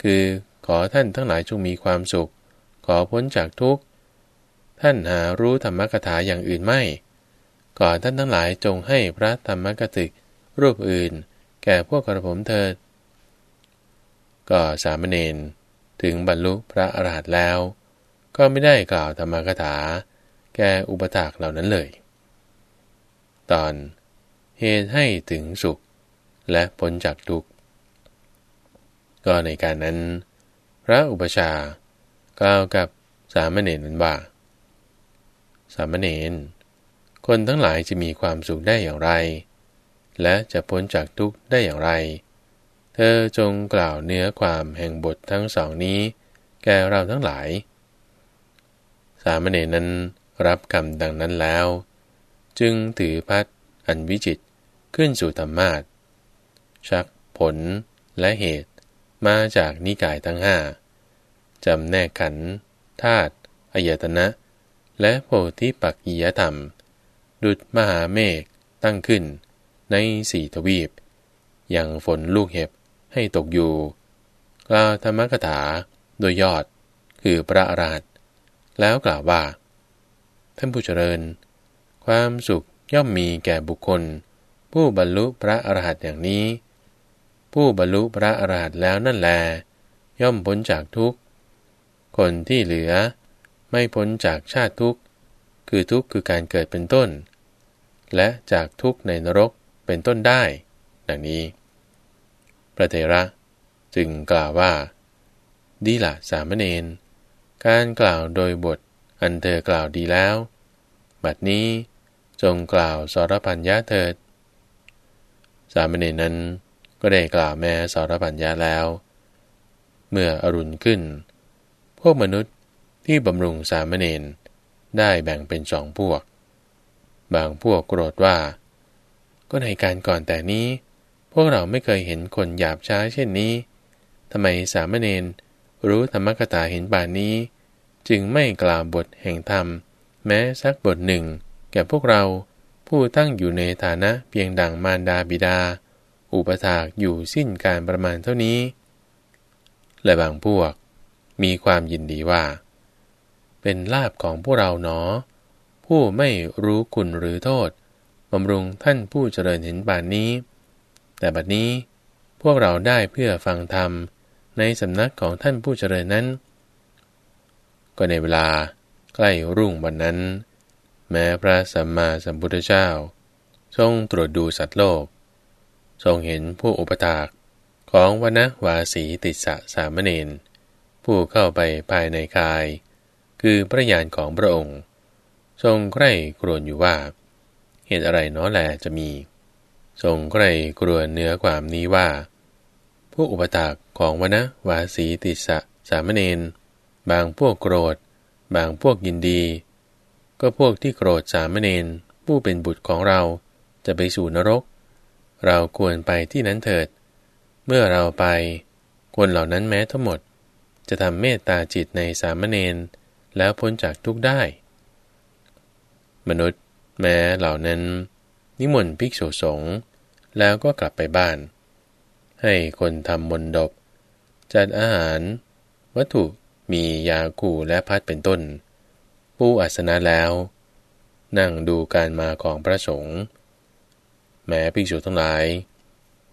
คือขอท่านทั้งหลายจงมีความสุข ขอพ้นจากทุกข์ ท่านหารู้ธรรมกถาอย่างอื่นไม่ ก่อท่านทั้งหลายจงให้พระธรรมกติก รูปอื่น แก่พวกกระผมเถิด ก็สามเณรถึงบรรลุพระอรหันต์แล้ว ก็ไม่ได้กล่าวธรรมกถา แก่อุปถากเหล่านั้นเลย ตอนเหตุให้ถึงสุข และพ้นจากทุกข์ก็ในการนั้น พระอุปชากล่าวกับสามเณรนั้นว่าสามเณร คนทั้งหลายจะมีความสุขได้อย่างไร และจะพ้นจากทุกข์ได้อย่างไร เธอจงกล่าวเนื้อความแห่งบททั้งสองนี้ แก่เราทั้งหลาย สามเณรนั้นรับคำดังนั้นแล้ว จึงถือพัดอันวิจิตขึ้นสู่ธรรมาทชักผลและเหตุมาจากนิกายทั้งห้าจำแนกขันธาตุอายตนะ และโพธิปักกียธรรม ดุดมหาเมฆตั้งขึ้น ในสี่ทวีป อย่างฝนลูกเห็บให้ตกอยู่ กล่าวธรรมกถาโดยยอดคือพระอรหันต์แล้วกล่าวว่า ท่านผู้เจริญ ความสุขย่อมมีแก่บุคคล ผู้บรรลุพระอรหันต์อย่างนี้ ผู้บรรลุพระอรหันต์แล้วนั่นแล ย่อมพ้นจากทุกข์ คนที่เหลือไม่พ้นจากชาติทุกข์ คือทุกข์คือการเกิดเป็นต้น และจากทุกข์ในนรกเป็นต้นได้ ดังนี้ พระเทระจึงกล่าวว่า ดีละสามเณร การกล่าวโดยบทอันเธอกล่าวดีแล้ว บัดนี้จงกล่าวสรพัญญาเถิด สามเณรนั้นก็ได้กล่าวแม้สรพัญญาแล้ว เมื่ออรุณขึ้น พวกมนุษย์ที่บำรุงสามเณรได้แบ่งเป็นสองพวก บางพวกโกรธว่า ก็ในการก่อนแต่นี้ พวกเราไม่เคยเห็นคนหยาบช้าเช่นนี้ทำไมสามเณรรู้ธรรมกถาเห็นป่านนี้ จึงไม่กล่าวบทแห่งธรรม แม้สักบทหนึ่ง แก่พวกเราผู้ตั้งอยู่ในฐานะเพียงดังมารดาบิดา อุปถากอยู่สิ้นการประมาณเท่านี้ และบางพวกมีความยินดีว่า เป็นลาบของพวกเราเนาะ ผู้ไม่รู้คุณหรือโทษบำรุงท่านผู้เจริญเห็นป่านนี้ แต่บัดนี้พวกเราได้เพื่อฟังธรรมในสำนักของท่านผู้เจริญนั้น ก็ในเวลาใกล้รุ่งวันนั้น แม้พระสัมมาสัมพุทธเจ้า ทรงตรวจดูสัตว์โลก ทรงเห็นผู้อุปถากของวนะวาสีติสะสามเณรผู้เข้าไปภายในกาย คือพระญาณของพระองค์ ทรงใคร่กรวนอยู่ว่า เหตุอะไรน้อแลจะมี ทรงใคร่กรวนเนื้อความนี้ว่า ผู้อุปถากของวนะวาสีติสะสามเณรบางพวกโกรธ บางพวกยินดี ก็พวกที่โกรธสามเณรผู้เป็นบุตรของเราจะไปสู่นรก เราควรไปที่นั้นเถิด เมื่อเราไป คนเหล่านั้นแม้ทั้งหมด จะทำเมตตาจิตในสามเณรแล้วพ้นจากทุกได้ มนุษย์ แม้เหล่านั้น นิมนต์ภิกษุสงฆ์แล้วก็กลับไปบ้าน ให้คนทำมนดบ จัดอาหาร วัตถุมียาคู่และพัดเป็นต้น ผู้อัสนะแล้ว นั่งดูการมาของพระสงฆ์แม้ภิกษุทั้งหลาย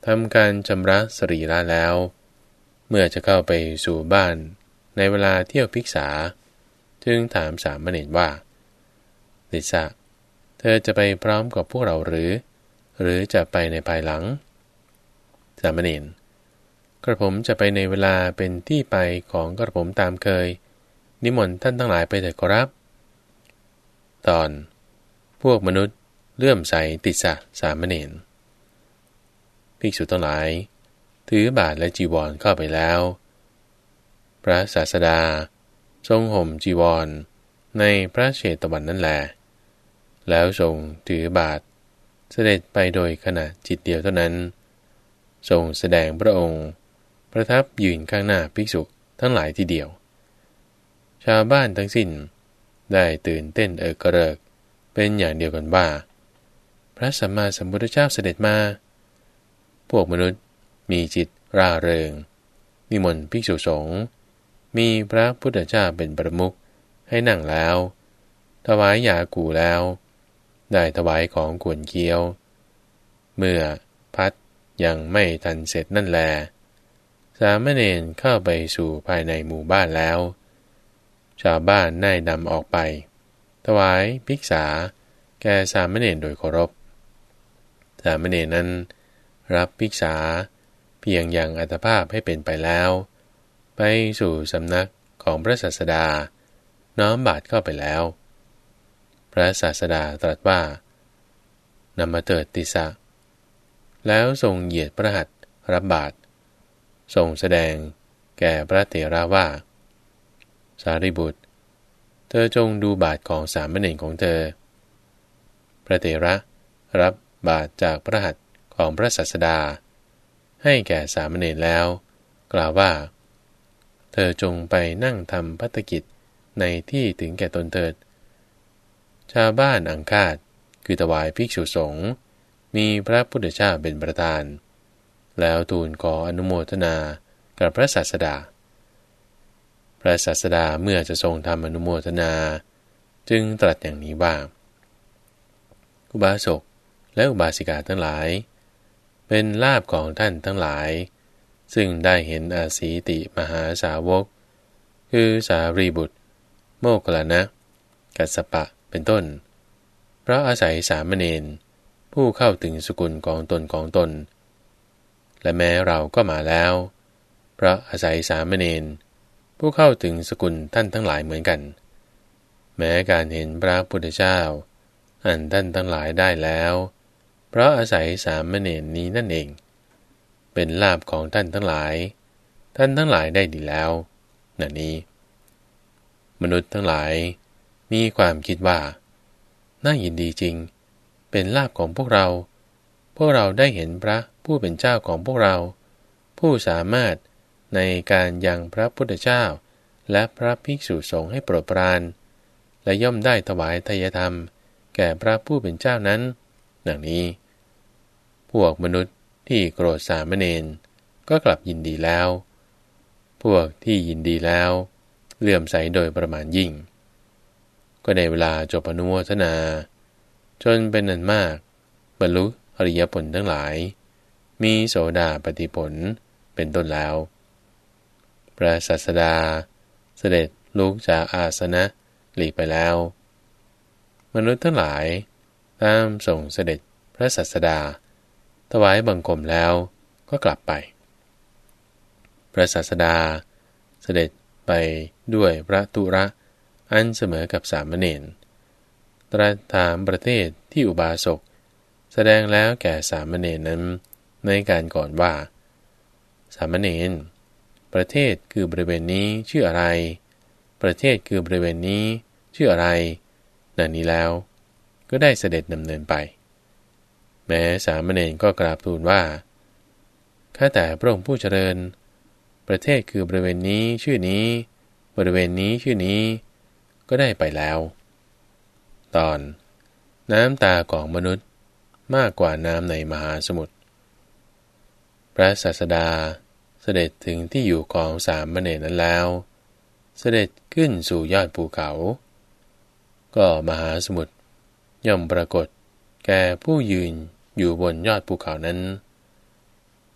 ทำการชำระสรีระแล้ว เมื่อจะเข้าไปสู่บ้านในเวลาเที่ยวภิกษา จึงถามสามเณรว่า ลิซาเธอจะไปพร้อมกับพวกเราหรือ หรือจะไปในภายหลัง สามเณรกระผมจะไปในเวลาเป็นที่ไปของกระผมตามเคย นิมนต์ท่านทั้งหลายไปเถิดครับ ตอน พวกมนุษย์เลื่อมใสติสะสามเณรภิกษุทั้งหลาย ถือบาทและจีวรเข้าไปแล้ว พระศาสดา ทรงห่มจีวร ในพระเชตวันนั่นแหละ แล้วทรงถือบาทเสด็จไปโดยขณะจิตเดียวเท่านั้น ทรงแสดงพระองค์ ประทับยืนข้างหน้าภิกษุทั้งหลายทีเดียว ชาวบ้านทั้งสิ้นได้ตื่นเต้นเอกระเริกเป็นอย่างเดียวกันว่า พระสัมมาสัมพุทธเจ้าเสด็จมา พวกมนุษย์มีจิตร่าเริงมีมนภิกษุสงฆ์มีพระพุทธเจ้าเป็นประมุขให้นั่งแล้ว ถวายยากูแล้ว ได้ถวายของขวนเคี้ยว เมื่อพัดยังไม่ทันเสร็จนั่นแล สามเณรเข้าไปสู่ภายในหมู่บ้านแล้ว ชาวบ้านน่ายนำออกไป ถวายภิกษาแก่สามเณรโดยเคารพ สามเณรนั้น รับภิกษาเพียงอย่างอัตภาพให้เป็นไปแล้ว ไปสู่สำนักของพระศาสดา น้อมบาทเข้าไปแล้ว พระศาสดาตรัสว่านำมาเติดติสะ แล้วทรงเหยียดพระหัตรับบาตรทรงแสดงแก่พระเถระว่า สารีบุตร เธอจงดูบาทของสามเณรของเธอ พระเถระรับบาทจากพระหัตของพระศัสดา ให้แก่สามเณรแล้ว กล่าวว่า เธอจงไปนั่งทำพัฒกิจในที่ถึงแก่ตนเถิด ชาวบ้านอังคาดคือถวายภิกษุสงฆ์มีพระพุทธเจ้าเป็นประธาน แล้วทูลขออนุโมทนากับพระศาสดา พระศาสดาเมื่อจะทรงทำอนุโมทนา จึงตรัสอย่างนี้ว่าอุบาสกและอุบาสิกาทั้งหลาย เป็นลาบของท่านทั้งหลาย ซึ่งได้เห็นอาศีติมหาสาวก คือสารีบุตร โมกขลานะ กัสปะ เป็นต้น เพราะอาศัยสามเณรผู้เข้าถึงสกุลของตนของตน และแม้เราก็มาแล้ว เพราะอาศัยสามเณรผู้เข้าถึงสกุลท่านทั้งหลายเหมือนกัน แม้การเห็นพระพุทธเจ้า อันท่านทั้งหลายได้แล้ว เพราะอาศัยสามเณรนี้นั่นเอง เป็นลาบของท่านทั้งหลาย ท่านทั้งหลายได้ดีแล้วนั่นนี้ มนุษย์ทั้งหลาย มีความคิดว่า น่ายินดีจริง เป็นลาบของพวกเรา พวกเราได้เห็นพระผู้เป็นเจ้าของพวกเรา ผู้สามารถในการยังพระพุทธเจ้า และพระภิกษุสงฆ์ให้โปรดปราน และย่อมได้ถวายทายธรรม แก่พระผู้เป็นเจ้านั้น ดังนี้ พวกมนุษย์ที่โกรธสามเณรก็กลับยินดีแล้ว พวกที่ยินดีแล้วเลื่อมใสโดยประมาณยิ่ง ก็ในเวลาจบอนุโมทนา จนเป็นนันมาก บรรลุอริยผลทั้งหลาย มีโสดาปฏิผลเป็นต้นแล้ว พระสัสดา เสด็จลุกจากอาสนะหลีกไปแล้ว มนุษย์ทั้งหลายตามส่งเสด็จพระสัสดา ถวายบังคมแล้วก็กลับไป พระสัสดาเสด็จไปด้วยพระตุระ อันเสมอกับสามเณรตรัสถามประเทศที่อุบาสก แสดงแล้วแก่สามเณรนั้น ในการก่อนว่า สามเณรประเทศคือบริเวณนี้ชื่ออะไร ประเทศคือบริเวณนี้ชื่ออะไรนั่นนี้แล้ว ก็ได้เสด็จดำเนินไป แม้สามเณรก็กราบทูลว่าข้าแต่พระองค์ผู้เจริญ ประเทศคือบริเวณนี้ชื่อนี้ บริเวณนี้ชื่อนี้ ก็ได้ไปแล้ว ตอน น้ำตาของมนุษย์มากกว่าน้ำในมหาสมุทร พระศาสดาเสด็จถึงที่อยู่ของสามมเณรนั้นแล้ว เสด็จขึ้นสู่ยอดภูเขา ก็มหาสมุทรย่อมปรากฏแก่ผู้ยืนอยู่บนยอดภูเขานั้น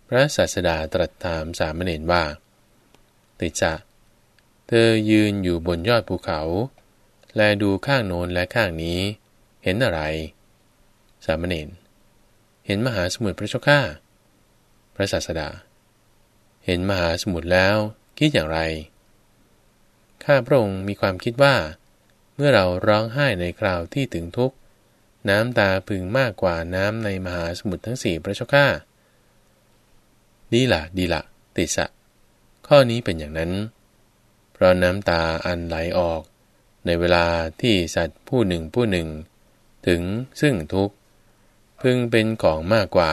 พระศาสดาตรัสถามสามเณรว่า ติจะ เธอยืนอยู่บนยอดภูเขา แลดูข้างโน้นและข้างนี้ เห็นอะไร สามเณรเห็นมหาสมุทรพระเจ้าข้าพระศาสดา เห็นมหาสมุทรแล้วคิดอย่างไร ข้าพระองค์มีความคิดว่า เมื่อเราร้องไห้ในคราวที่ถึงทุกข์ น้ำตาพึงมากกว่าน้ำในมหาสมุทรทั้งสี่พระเจ้าข้าดีละดีละติสะ ข้อนี้เป็นอย่างนั้น เพราะน้ำตาอันไหลออก ในเวลาที่สัตว์ผู้หนึ่งผู้หนึ่ง ถึงซึ่งทุกข์ พึงเป็นของมากกว่า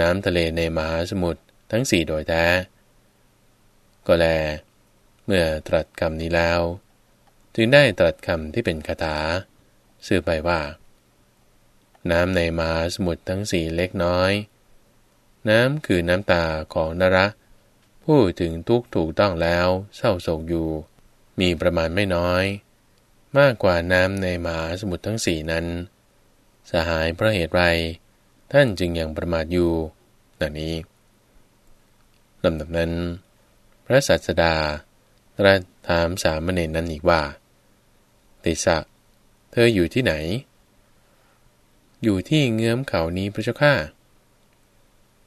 น้ำทะเลในมหาสมุทรทั้งสี่โดยแท้ ก็แล เมื่อตรัสคำนี้แล้ว จึงได้ตรัสคำที่เป็นคาถาสื่อไปว่า น้ำในมหาสมุทรทั้งสี่เล็กน้อย น้ำคือน้ำตาของนระผู้ถึงทุกถูกต้องแล้วเศร้าโศกอยู่ มีประมาณไม่น้อย มากกว่าน้ำในมหาสมุทรทั้งสี่นั้น สหายเพราะเหตุไร ท่านจึงยังประมาทอยู่ดังนี้ลำดับนั้น พระสัสดาตรัสถามสามเณรนั้นอีกว่า ติสะ เธออยู่ที่ไหน อยู่ที่เงื้อมเขานี้พระเจ้าข้า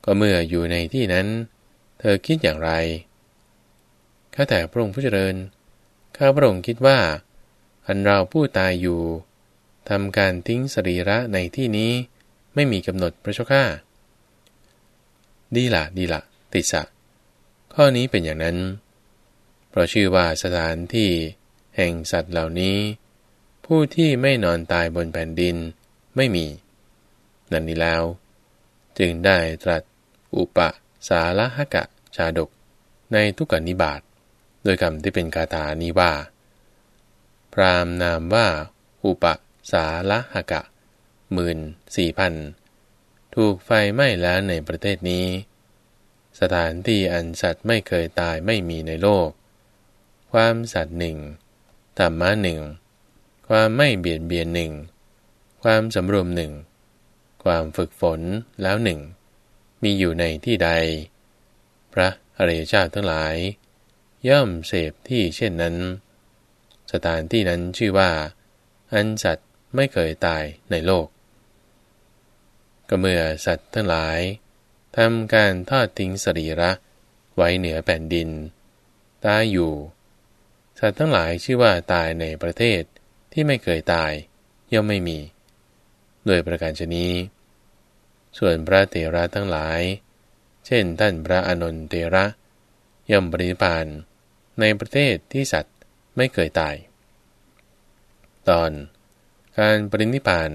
ก็เมื่ออยู่ในที่นั้น เธอคิดอย่างไร ข้าแต่พระองค์ผู้เจริญ ข้าพระองค์คิดว่า อันเราผู้ตายอยู่ทำการทิ้งสรีระในที่นี้ไม่มีกำหนดพระเจ้าข้าดีละดีละติสะข้อนี้เป็นอย่างนั้น เพราะชื่อว่าสถานที่แห่งสัตว์เหล่านี้ ผู้ที่ไม่นอนตายบนแผ่นดินไม่มี นั่นนี้แล้ว จึงได้ตรัสอุปสาละหกะชาดกในทุกกนิบาตโดยคำที่เป็นคาถานี้ว่า รามนามว่า อุปสาละหกะหมื่นสี่พันถูกไฟไหม้แล้วในประเทศนี้ สถานที่อันสัตว์ไม่เคยตายไม่มีในโลก ความสัตย์หนึ่งธรรมะหนึ่ง ความไม่เบียดเบียนหนึ่ง ความสำรวมหนึ่ง ความฝึกฝนแล้วหนึ่ง มีอยู่ในที่ใด พระอริยเจ้าทั้งหลาย ย่อมเสพที่เช่นนั้น สถานที่นั้นชื่อว่า อันสัตว์ไม่เคยตายในโลก ก็เมื่อสัตว์ทั้งหลายทำการทอดทิ้งสรีระ ไว้เหนือแผ่นดิน ตายอยู่ สัตว์ทั้งหลายชื่อว่าตายในประเทศที่ไม่เคยตายย่อมไม่มี โดยประการชนี้ ส่วนพระเถระทั้งหลาย เช่นท่านพระอนนเตระ ย่อมปรินิพานในประเทศที่สัตว์ ไม่เคยตาย ตอน การปรินิพาน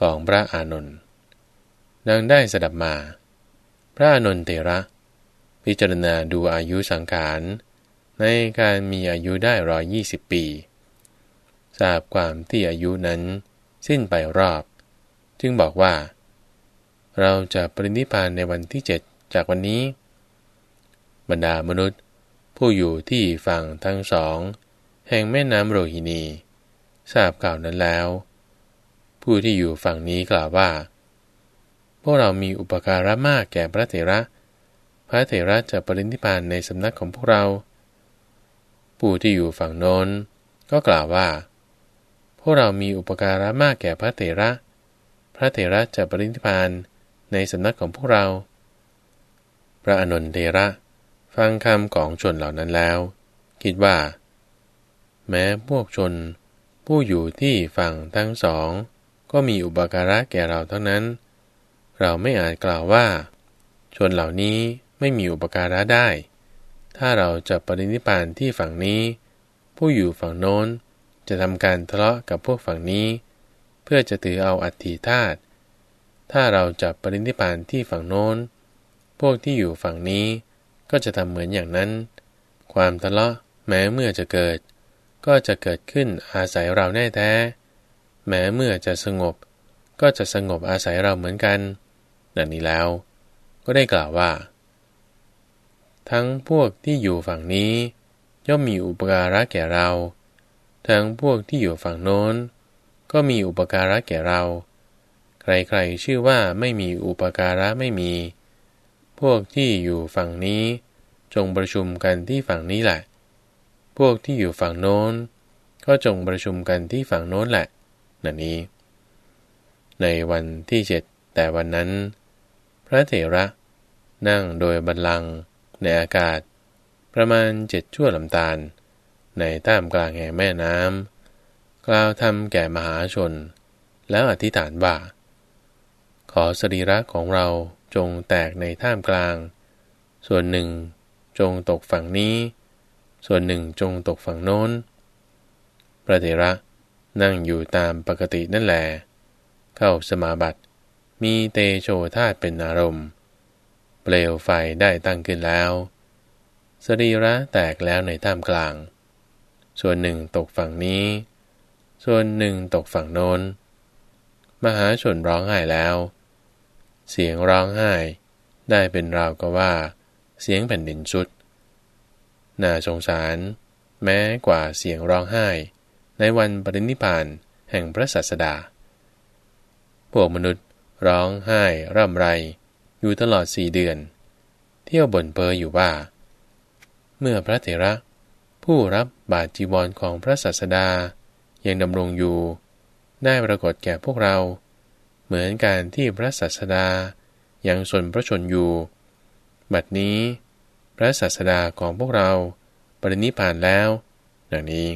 ของพระอานนท์นางได้สดับมา พระอานนท์เตระ พิจารณาดูอายุสังขารในการมีอายุได้ร้อยยี่สิบปีทราบความที่อายุนั้นสิ้นไปรอบ จึงบอกว่า เราจะปรินิพานในวันที่เจ็ดจากวันนี้ บรรดามนุษย์ ผู้อยู่ที่ฝั่งทั้งสอง แห่งแม่น้ำโรฮินีทราบข่าวนั้นแล้ว ผู้ที่อยู่ฝั่งนี้กล่าวว่า พวกเรามีอุปการะมากแก่พระเถระ พระเถระจะปรินิพานในสำนักของพวกเรา ผู้ที่อยู่ฝั่งโน้น ก็กล่าวว่า พวกเรามีอุปการะมากแก่พระเถระ พระเถระจะปรินิพานในสำนักของพวกเรา พระอนนเทระ ฟังคำของชนเหล่านั้นแล้ว คิดว่า แม้พวกชน ผู้อยู่ที่ฝั่งทั้งสอง ก็มีอุปการะแก่เราทั้งนั้น เราไม่อาจกล่าวว่า ชนเหล่านี้ไม่มีอุปการะได้ ถ้าเราจะปรินิพานที่ฝั่งนี้ ผู้อยู่ฝั่งโน้นจะทำการทะเลาะกับพวกฝั่งนี้ เพื่อจะถือเอาอัฐิธาตุถ้าเราจะปรินิพานที่ฝั่งโน้น พวกที่อยู่ฝั่งนี้ก็จะทำเหมือนอย่างนั้น ความทะเลาะแม้เมื่อจะเกิด ก็จะเกิดขึ้นอาศัยเราแน่แท้ แม้เมื่อจะสงบ ก็จะสงบอาศัยเราเหมือนกันดังนี้แล้ว ก็ได้กล่าวว่า ทั้งพวกที่อยู่ฝั่งนี้ ย่อมมีอุปการะแก่เรา ทั้งพวกที่อยู่ฝั่งโน้น ก็มีอุปการะแก่เรา ใครๆชื่อว่าไม่มีอุปการะไม่มี พวกที่อยู่ฝั่งนี้ จงประชุมกันที่ฝั่งนี้แหละ พวกที่อยู่ฝั่งโน้น ก็จงประชุมกันที่ฝั่งโน้นแหละนั่นนี้ ในวันที่เจ็ดแต่วันนั้น พระเถระ นั่งโดยบัลลังก์ในอากาศ ประมาณเจ็ดชั่วลำตาล ในท่ามกลางแห่งแม่น้ำกล่าวทำแก่มหาชน แล้วอธิษฐานว่าขอสรีระของเราจงแตกในท่ามกลาง ส่วนหนึ่งจงตกฝั่งนี้ ส่วนหนึ่งจงตกฝั่งโน้น พระเถระนั่งอยู่ตามปกตินั่นแหละเข้าสมาบัติ มีเตโชธาตเป็นอารมณ์ เปลวไฟได้ตั้งขึ้นแล้ว สรีระแตกแล้วในท่ามกลาง ส่วนหนึ่งตกฝั่งนี้ ส่วนหนึ่งตกฝั่งโน้น มหาชนร้องไห้แล้ว เสียงร้องไห้ได้เป็นราวกับว่า เสียงแผ่นดินชุด น่าสงสาร แม้กว่าเสียงร้องไห้ ในวันปรินิพานแห่งพระศาสดา พวกมนุษย์ร้องไห้ร่ำไร อยู่ตลอดสี่เดือน เที่ยวบ่นเปออยู่ว่า เมื่อพระเถระผู้รับบาตรจีวรของพระศาสดา ยังดำรงอยู่ ได้ปรากฏแก่พวกเรา เหมือนการที่พระศาสดายังสนพระชนอยู่ บัดนี้ พระศาสดาของพวกเราปรินิพานแล้ว ดังนี้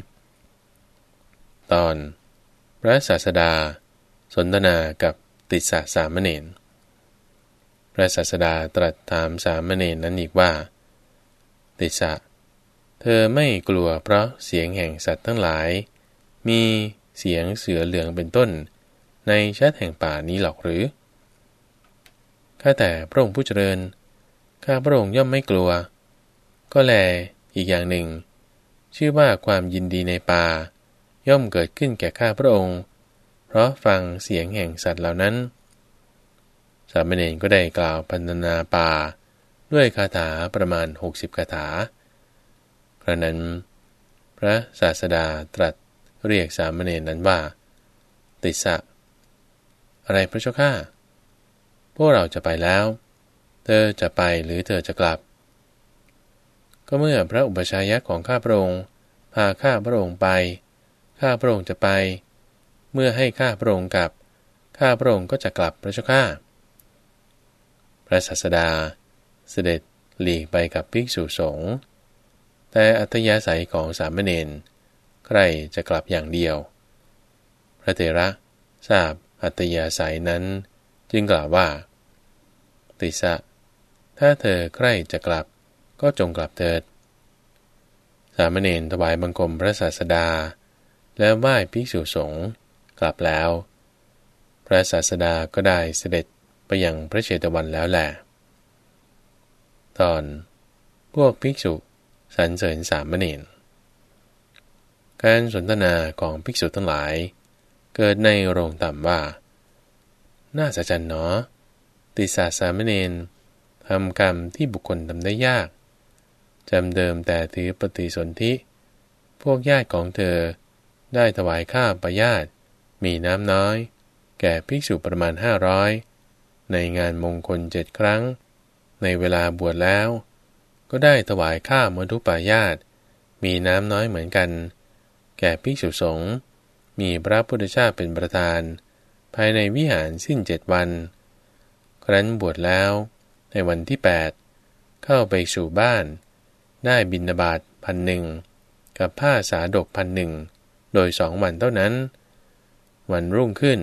ตอน พระศาสดา สนทนากับติสสามเณรพระศาสดาตรัสถามสามเณรนั้นอีกว่า ติสะเธอไม่กลัวเพราะเสียงแห่งสัตว์ทั้งหลาย มีเสียงเสือเหลืองเป็นต้น ในชาติแห่งป่านี้หรอกหรือข้าแต่พระองค์ผู้เจริญ ข้าพระองค์ย่อมไม่กลัว ก็แลอีกอย่างหนึ่ง ชื่อว่าความยินดีในป่า ย่อมเกิดขึ้นแก่ข้าพระองค์ เพราะฟังเสียงแห่งสัตว์เหล่านั้น สามเณรก็ได้กล่าวพันนาป่า ด้วยคาถาประมาณหกสิบคาถาครานั้น พระศาสดาตรัสเรียกสามเณรนั้นว่า ติสะอะไรพระเจ้าข้าพวกเราจะไปแล้ว เธอจะไปหรือเธอจะกลับ ก็เมื่อพระอุปชายะของข้าพระองค์พาข้าพระองค์ไป ข้าพระองค์จะไป เมื่อให้ข้าพระองค์กลับ ข้าพระองค์ก็จะกลับพระเจ้าข้า พระศาสดาเสด็จหลีกไปกับภิกษุสงฆ์ แต่อัตยาศัยของสามเณรใครจะกลับอย่างเดียว พระเถระทราบอัตยาศัยนั้นจึงกล่าวว่า ติสะ ถ้าเธอใครจะกลับก็จงกลับเถิด สามเณรถวายบังคมพระศาสดา แล้วไหว้ภิกษุสงฆ์กลับแล้ว พระศาสดาก็ได้เสด็จไปยังพระเชตวันแล้วแหละตอน พวกภิกษุสรรเสริญสามเณรการสนทนาของภิกษุทั้งหลาย เกิดในโรงต่ำว่า น่าสะใจเนาะติสาสามเณร ทำกรรมที่บุคคลทำได้ยากจำเดิมแต่ถือปฏิสนธิ พวกญาติของเธอได้ถวายข้าประญาติมีน้ำน้อย แก่ภิกษุประมาณห้าร้อยในงานมงคลเจ็ดครั้ง ในเวลาบวชแล้ว ก็ได้ถวายข้ามทุปายาตมีน้ำน้อยเหมือนกัน แก่ภิกษุสงฆ์มีพระพุทธเจ้าเป็นประธาน ภายในวิหารสิ้นเจ็ดวัน ครั้นบวชแล้ว ในวันที่ 8 เข้าไปสู่บ้าน ได้บินาบาตพันหนึ่งกับผ้าสาดกพันหนึ่งโดยสองวันเท่านั้น วันรุ่งขึ้น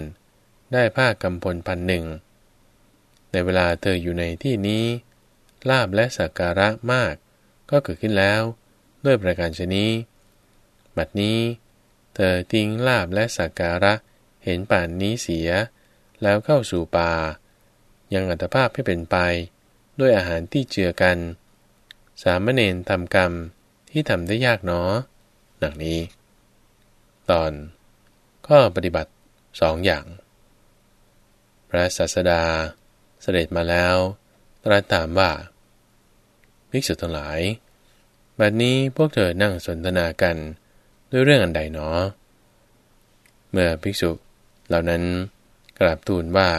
ได้ผ้ากำพลพันหนึ่งในเวลาเธออยู่ในที่นี้ลาบและสักการะมากก็เกิดขึ้นแล้ว ด้วยประการชนี้ บัดนี้ เธอทิ้งลาบและสักการะเห็นป่านนี้เสีย แล้วเข้าสู่ป่า ยังอัตภาพให้เป็นไป ด้วยอาหารที่เจือกัน สามเณรทำกรรมที่ทำได้ยากเนาะหนังนี้ ตอนข้อปฏิบัติสองอย่าง พระศาสดาเสด็จมาแล้วตรัสถามว่าภิกษุทั้งหลาย บัดนี้พวกเธอนั่งสนทนากันด้วยเรื่องอันใดหนอ เมื่อภิกษุเหล่านั้นกราบทูลว่า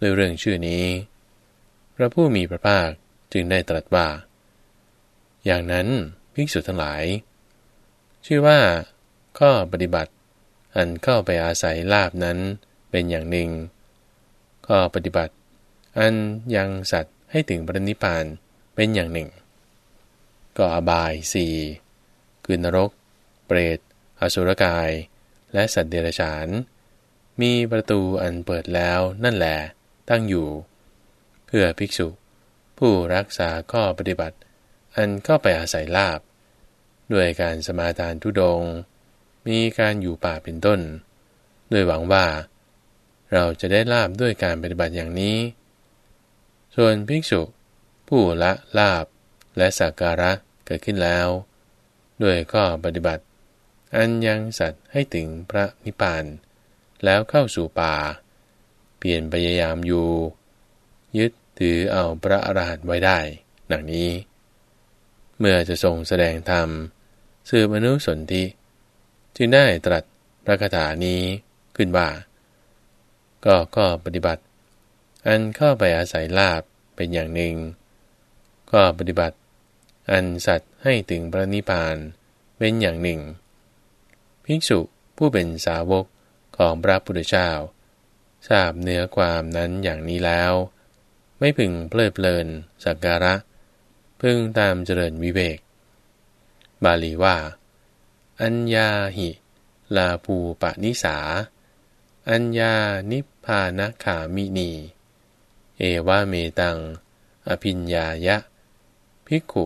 ด้วยเรื่องชื่อนี้ พระผู้มีพระภาคจึงได้ตรัสว่า อย่างนั้นภิกษุทั้งหลาย ชื่อว่า ข้อปฏิบัติ อันเข้าไปอาศัยลาบนั้นเป็นอย่างหนึ่ง ข้อปฏิบัติ อันยังสัตว์ให้ถึงปรินิพานเป็นอย่างหนึ่ง ก็อบายสี่คือนรก เปรต อสุรกาย และสัตว์เดรัจฉาน มีประตูอันเปิดแล้วนั่นแหละตั้งอยู่ พื่อภิกษุ ผู้รักษาข้อปฏิบัติ อันเข้าไปอาศัยลาบ ด้วยการสมาทานทุดง มีการอยู่ป่าเป็นต้นโดยหวังว่า เราจะได้ลาบด้วยการปฏิบัติอย่างนี้ ส่วนภิกษุ ผู้ละลาบและสักการะเกิดขึ้นแล้ว ด้วยก็ปฏิบัติ อันยังสัตว์ให้ถึงพระนิพพาน แล้วเข้าสู่ป่า เปลี่ยนพยายามอยู่ ยึด ถือเอาพระอรหันต์ไว้ได้ดังนี้ เมื่อจะทรงแสดงธรรมสืบอนุสนธิจึงได้ตรัสพระคาถานี้ขึ้นว่า ก็ก็ปฏิบัติ อันเข้าไปอาศัยลาบเป็นอย่างหนึ่งก็ปฏิบัติ อันสัตว์ให้ถึงพระนิพพานเป็นอย่างหนึ่ง ภิกษุผู้เป็นสาวกของพระพุทธเจ้าทราบเนื้อความนั้นอย่างนี้แล้ว ไม่พึงเพลิดเพลิน สักการะ พึงตามเจริญวิเวก บาลีว่า อัญญาหิ ลาภูปนิสา อัญญานิพานขามินี เอวาเมตัง อภิญญายะ ภิกขุ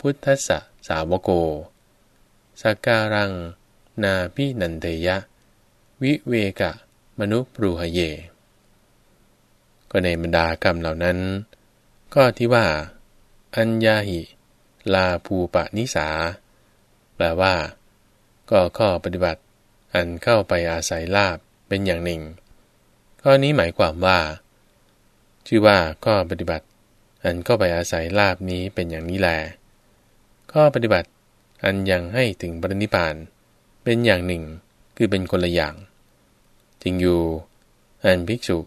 พุทธสะสาวโกสักการัง นาพินันเตยะ วิเวกะ มนุปรูหเย ก็ในบรรดาคำเหล่านั้น ก็ที่ว่า อัญญาหิ ลาภูปะนิสา แปลว่า ก็ข้อปฏิบัติ อันเข้าไปอาศัยลาบเป็นอย่างหนึ่ง ข้อนี้หมายความว่า ชื่อว่าข้อปฏิบัติ อันก็ไปอาศัยลาบนี้เป็นอย่างนี้แล ข้อปฏิบัติอันยังให้ถึงปรินิพาน เป็นอย่างหนึ่ง คือเป็นคนละอย่างจริงอยู่ อันภิกษุ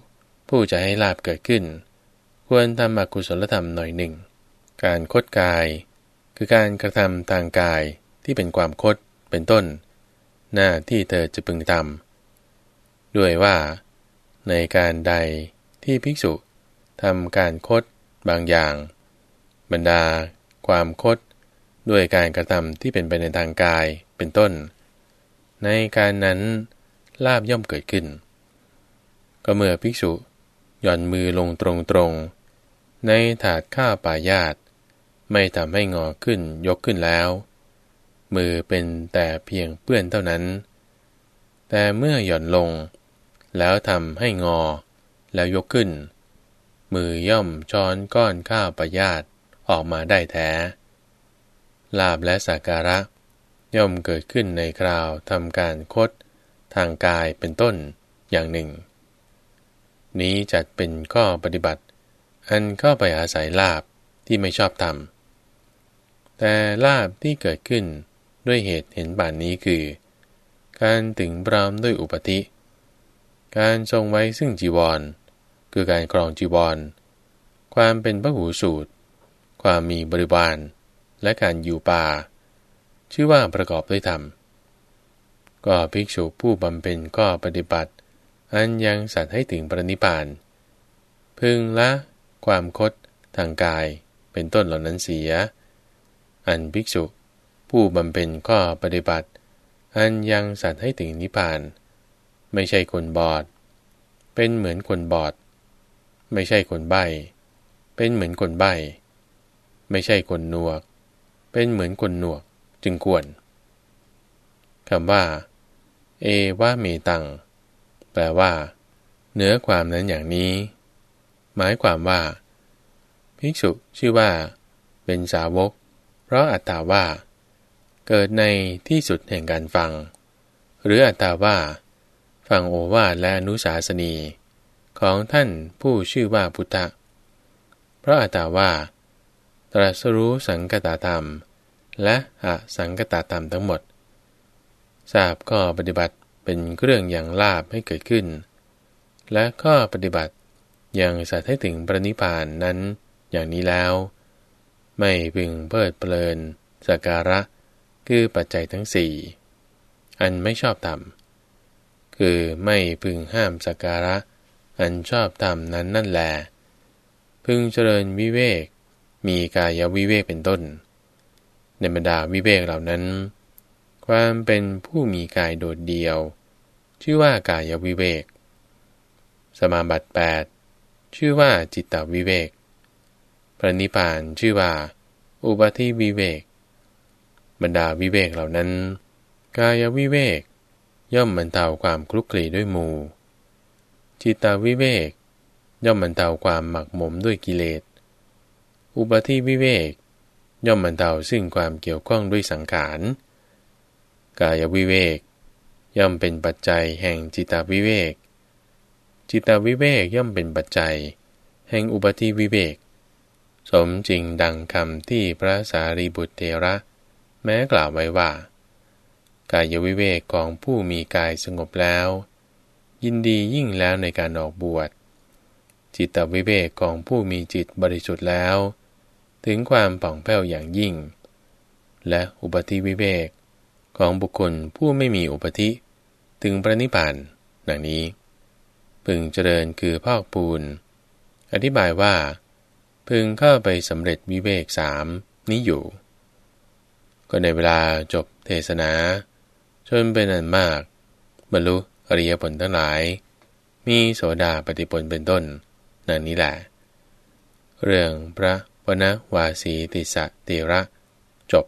ผู้จะให้ลาบเกิดขึ้น ควรทำอกุศลธรรมหน่อยหนึ่ง การคดกาย คือการกระทำทางกายที่เป็นความคดเป็นต้น หน้าที่เธอจะพึงทำด้วยว่า ในการใดที่ภิกษุทำการคดบางอย่าง บรรดา ความคดด้วยการกระทำที่เป็นไปในทางกายเป็นต้น ในการนั้นลาบย่อมเกิดขึ้น ก็เมื่อภิกษุ หย่อนมือลงตรงๆ ในถาดข้าวป่ายาตไม่ทำให้งอขึ้นยกขึ้นแล้ว มือเป็นแต่เพียงเปื้อนเท่านั้น แต่เมื่อหย่อนลง แล้วทำให้งอ แล้วยกขึ้น มือย่อมช้อนก้อนข้าวประยาตออกมาได้แท้ ลาบและสักการะ ย่อมเกิดขึ้นในคราวทำการคดทางกายเป็นต้นอย่างหนึ่ง นี้จัดเป็นข้อปฏิบัติ อันเข้าไปอาศัยลาบที่ไม่ชอบทำแต่ลาบที่เกิดขึ้นด้วยเหตุเห็นบานนี้คือ การถึงพร้อมด้วยอุปธิ การทรงไว้ซึ่งจีวร คือการกรองจีวร ความเป็นพระหูสูตร ความมีบริวารและการอยู่ป่า ชื่อว่าประกอบด้วยธรรมก็ภิกษุผู้บำเพ็ญก็ปฏิบัติ อันยังสัตว์ให้ถึงปรินิพาน พึงละ ความคดทางกายเป็นต้นเหล่านั้นเสีย อันภิกษุ ผู้บำเพ็ญก็ปฏิบัติ อันยังสัตว์ให้ถึงนิพพาน ไม่ใช่คนบอด เป็นเหมือนคนบอด ไม่ใช่คนใบ้ เป็นเหมือนคนใบ้ ไม่ใช่คนนวก เป็นเหมือนคนหนวกจึงควรคำว่า เอวาเมตัง แปลว่าเนื้อความนั้นอย่างนี้ หมายความว่า ภิกษุชื่อว่า เป็นสาวก เพราะอัตตาว่า เกิดในที่สุดแห่งการฟัง หรืออัตตาว่า ฟังโอวาทและอนุสาสนี ของท่านผู้ชื่อว่าพุทธเพราะอัตตาว่า ตรัสรู้สังกตธรรม และอสังกตธรรมทั้งหมดทราบก็ปฏิบัติ เป็นเครื่องอย่างลาบให้เกิดขึ้น และก็ปฏิบัติอย่างสัตว์ให้ถึงปรินิพานนั้นอย่างนี้แล้ว ไม่พึงเพิดเพลินสักการะ คือปัจจัยทั้งสี่อันไม่ชอบธรรมคือไม่พึงห้ามสักการะ อันชอบธรรมนั้นนั่นแหลพึงเจริญวิเวก มีกายวิเวกเป็นต้น ในบรรดาวิเวกเหล่านั้น ความเป็นผู้มีกายโดดเดียว ชื่อว่ากายวิเวก สมาบัติ 8 ชื่อว่าจิตตวิเวกพระนิพพานชื่อว่า อุบัติวิเวก บรรดาวิเวกเหล่านั้น กายวิเวก ย่อมบรรเทาความคลุกคลีด้วยหมู่จิตตวิเวก ย่อมบรรเทาความหมักหมมด้วยกิเลส อุปธิวิเวก ย่อมบรรเทาซึ่งความเกี่ยวข้องด้วยสังขาร กายวิเวก ย่อมเป็นปัจจัยแห่งจิตวิเวก จิตวิเวกย่อมเป็นปัจจัย แห่งอุปธิวิเวก สมจริงดังคำที่พระสารีบุตรเทระ แม้กล่าวไว้ว่า กายวิเวกของผู้มีกายสงบแล้ว ยินดียิ่งแล้วในการออกบวช จิตวิเวกของผู้มีจิตบริสุทธิ์แล้ว ถึงความป่องแผ้วอย่างยิ่ง และอุปธิวิเวก ของบุคคลผู้ไม่มีอุปธิ ถึงพระนิพพานดังนี้ พึงเจริญคือพอกปูน อธิบายว่า พึงเข้าไปสำเร็จวิเวกสามนี้อยู่ ก็ในเวลาจบเทศนา จนเป็นอันมาก บรรลุอริยผลทั้งหลาย มีโสดาปฏิผลเป็นต้นนั่นนี้แหละ เรื่องพระวนวาสีติสะเตระจบ